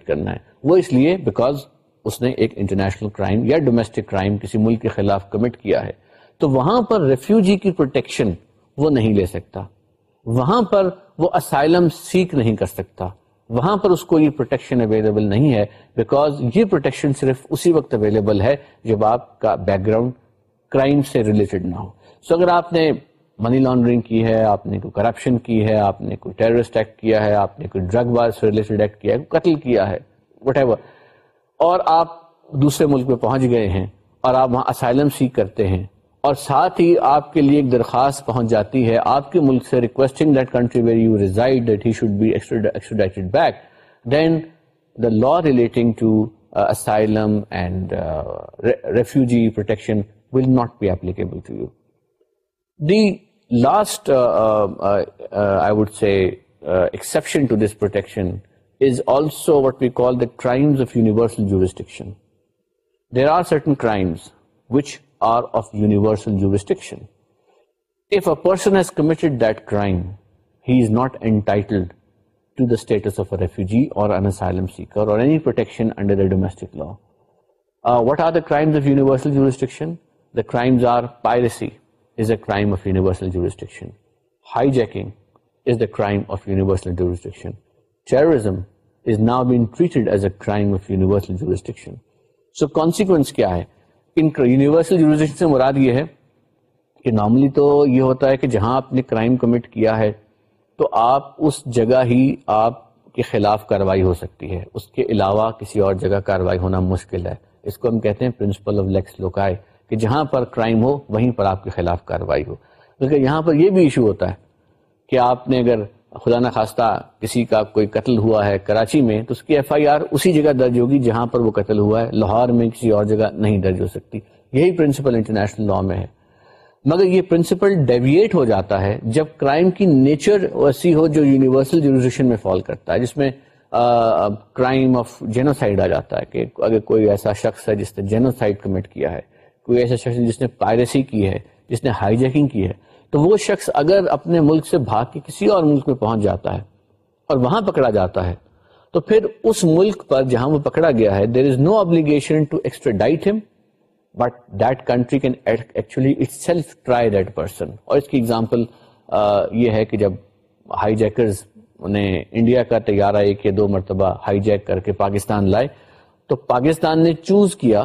[SPEAKER 1] کرنا ہے وہ اس لیے اس نے ایک انٹرنیشنل کرائم یا ڈومیسٹک کرائم کسی ملک کے خلاف کمٹ کیا ہے تو وہاں پر ریفیوجی کی پروٹیکشن وہ نہیں لے سکتا وہاں پر وہ اسائلم سیکھ نہیں کر سکتا وہاں پر اس کو یہ پروٹیکشن اویلیبل نہیں ہے بیکاز یہ پروٹیکشن صرف اسی وقت اویلیبل ہے جب آپ کا بیک گراؤنڈ کرائم سے ریلیٹڈ نہ ہو سو so اگر آپ نے منی لانڈرنگ کی ہے آپ نے کوئی کرپشن کی ہے آپ نے کوئی ٹیررسٹ ایکٹ کیا ہے آپ نے کوئی ڈرگ سے ریلیٹڈ ایکٹ کیا ہے قتل کیا ہے وٹ ایور اور آپ دوسرے ملک میں پہنچ گئے ہیں اور آپ وہاں اسائلم سیکھ کرتے ہیں اور ساتھ ہی آپ کے لیے ایک درخواست پہنچ جاتی ہے آپ کے ملک سے requesting that that country you reside he should be had back then the law relating to asylum and refugee protection will not be applicable to you the last I would say exception to this protection is also what we call the crimes of universal jurisdiction there are certain crimes which are of universal jurisdiction. If a person has committed that crime, he is not entitled to the status of a refugee or an asylum seeker or any protection under the domestic law. Uh, what are the crimes of universal jurisdiction? The crimes are piracy is a crime of universal jurisdiction. Hijacking is the crime of universal jurisdiction. Terrorism is now being treated as a crime of universal jurisdiction. So consequence کیا ہے؟ Universal university سے مراد یہ ہے کہ normally تو یہ ہوتا ہے کہ جہاں آپ نے کرائم کمٹ کیا ہے تو آپ اس جگہ ہی آپ کے خلاف کاروائی ہو سکتی ہے اس کے علاوہ کسی اور جگہ کاروائی ہونا مشکل ہے اس کو ہم کہتے ہیں پرنسپل آف لیکس لوکائے کہ جہاں پر کرائم ہو وہیں پر آپ کے خلاف کاروائی ہو یہاں پر یہ بھی ایشو ہوتا ہے کہ آپ نے اگر نہ خواستہ کسی کا کوئی قتل ہوا ہے کراچی میں تو اس کی ایف آئی آر اسی جگہ درج ہوگی جہاں پر وہ قتل ہوا ہے لاہور میں کسی اور جگہ نہیں درج ہو سکتی یہی پرنسپل انٹرنیشنل لا میں ہے مگر یہ پرنسپل ڈیویٹ ہو جاتا ہے جب کرائم کی نیچر ایسی ہو جو یونیورسل جوریزیشن میں فال کرتا ہے جس میں کرائم آف جینوسائڈ آ جاتا ہے کہ اگر کوئی ایسا شخص ہے جس نے جینوسائڈ کمٹ کیا ہے کوئی ایسا شخص جس نے پائرسی کی ہے جس نے ہائی جیکنگ کی ہے تو وہ شخص اگر اپنے ملک سے بھاگ کے کسی اور ملک میں پہنچ جاتا ہے اور وہاں پکڑا جاتا ہے تو پھر اس ملک پر جہاں وہ پکڑا گیا ہے there is no obligation to him but that country can actually itself try that person اور اس کی ایگزامپل یہ ہے کہ جب ہائی جیکرز نے انڈیا کا تیارہ ایک یا دو مرتبہ ہائی جیک کر کے پاکستان لائے تو پاکستان نے چوز کیا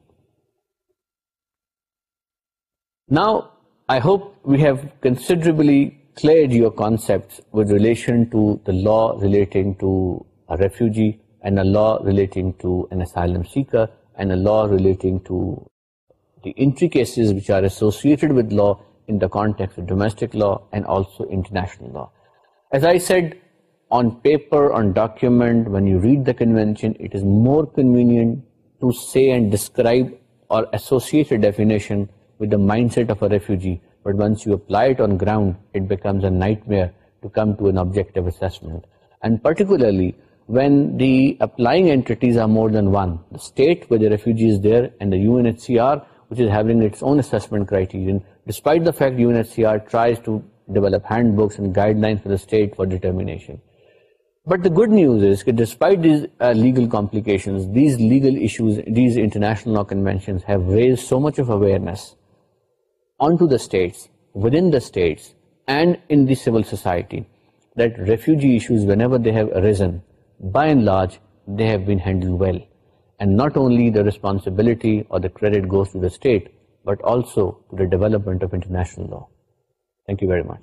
[SPEAKER 1] now I hope we have consider your concept relation to the law relating to refugee and اینڈریڈ with law انٹیکسٹک لاڈ also international law said on پیپرنٹ when you read the convention it is more convenient see and describe or definition mind of a refugee but up and mere but gives لیگلیکیشنز so much awareness onto the states, within the states, and in the civil society, that refugee issues, whenever they have arisen, by and large, they have been handled well. And not only the responsibility or the credit goes to the state, but also to the development of international law. Thank you very much.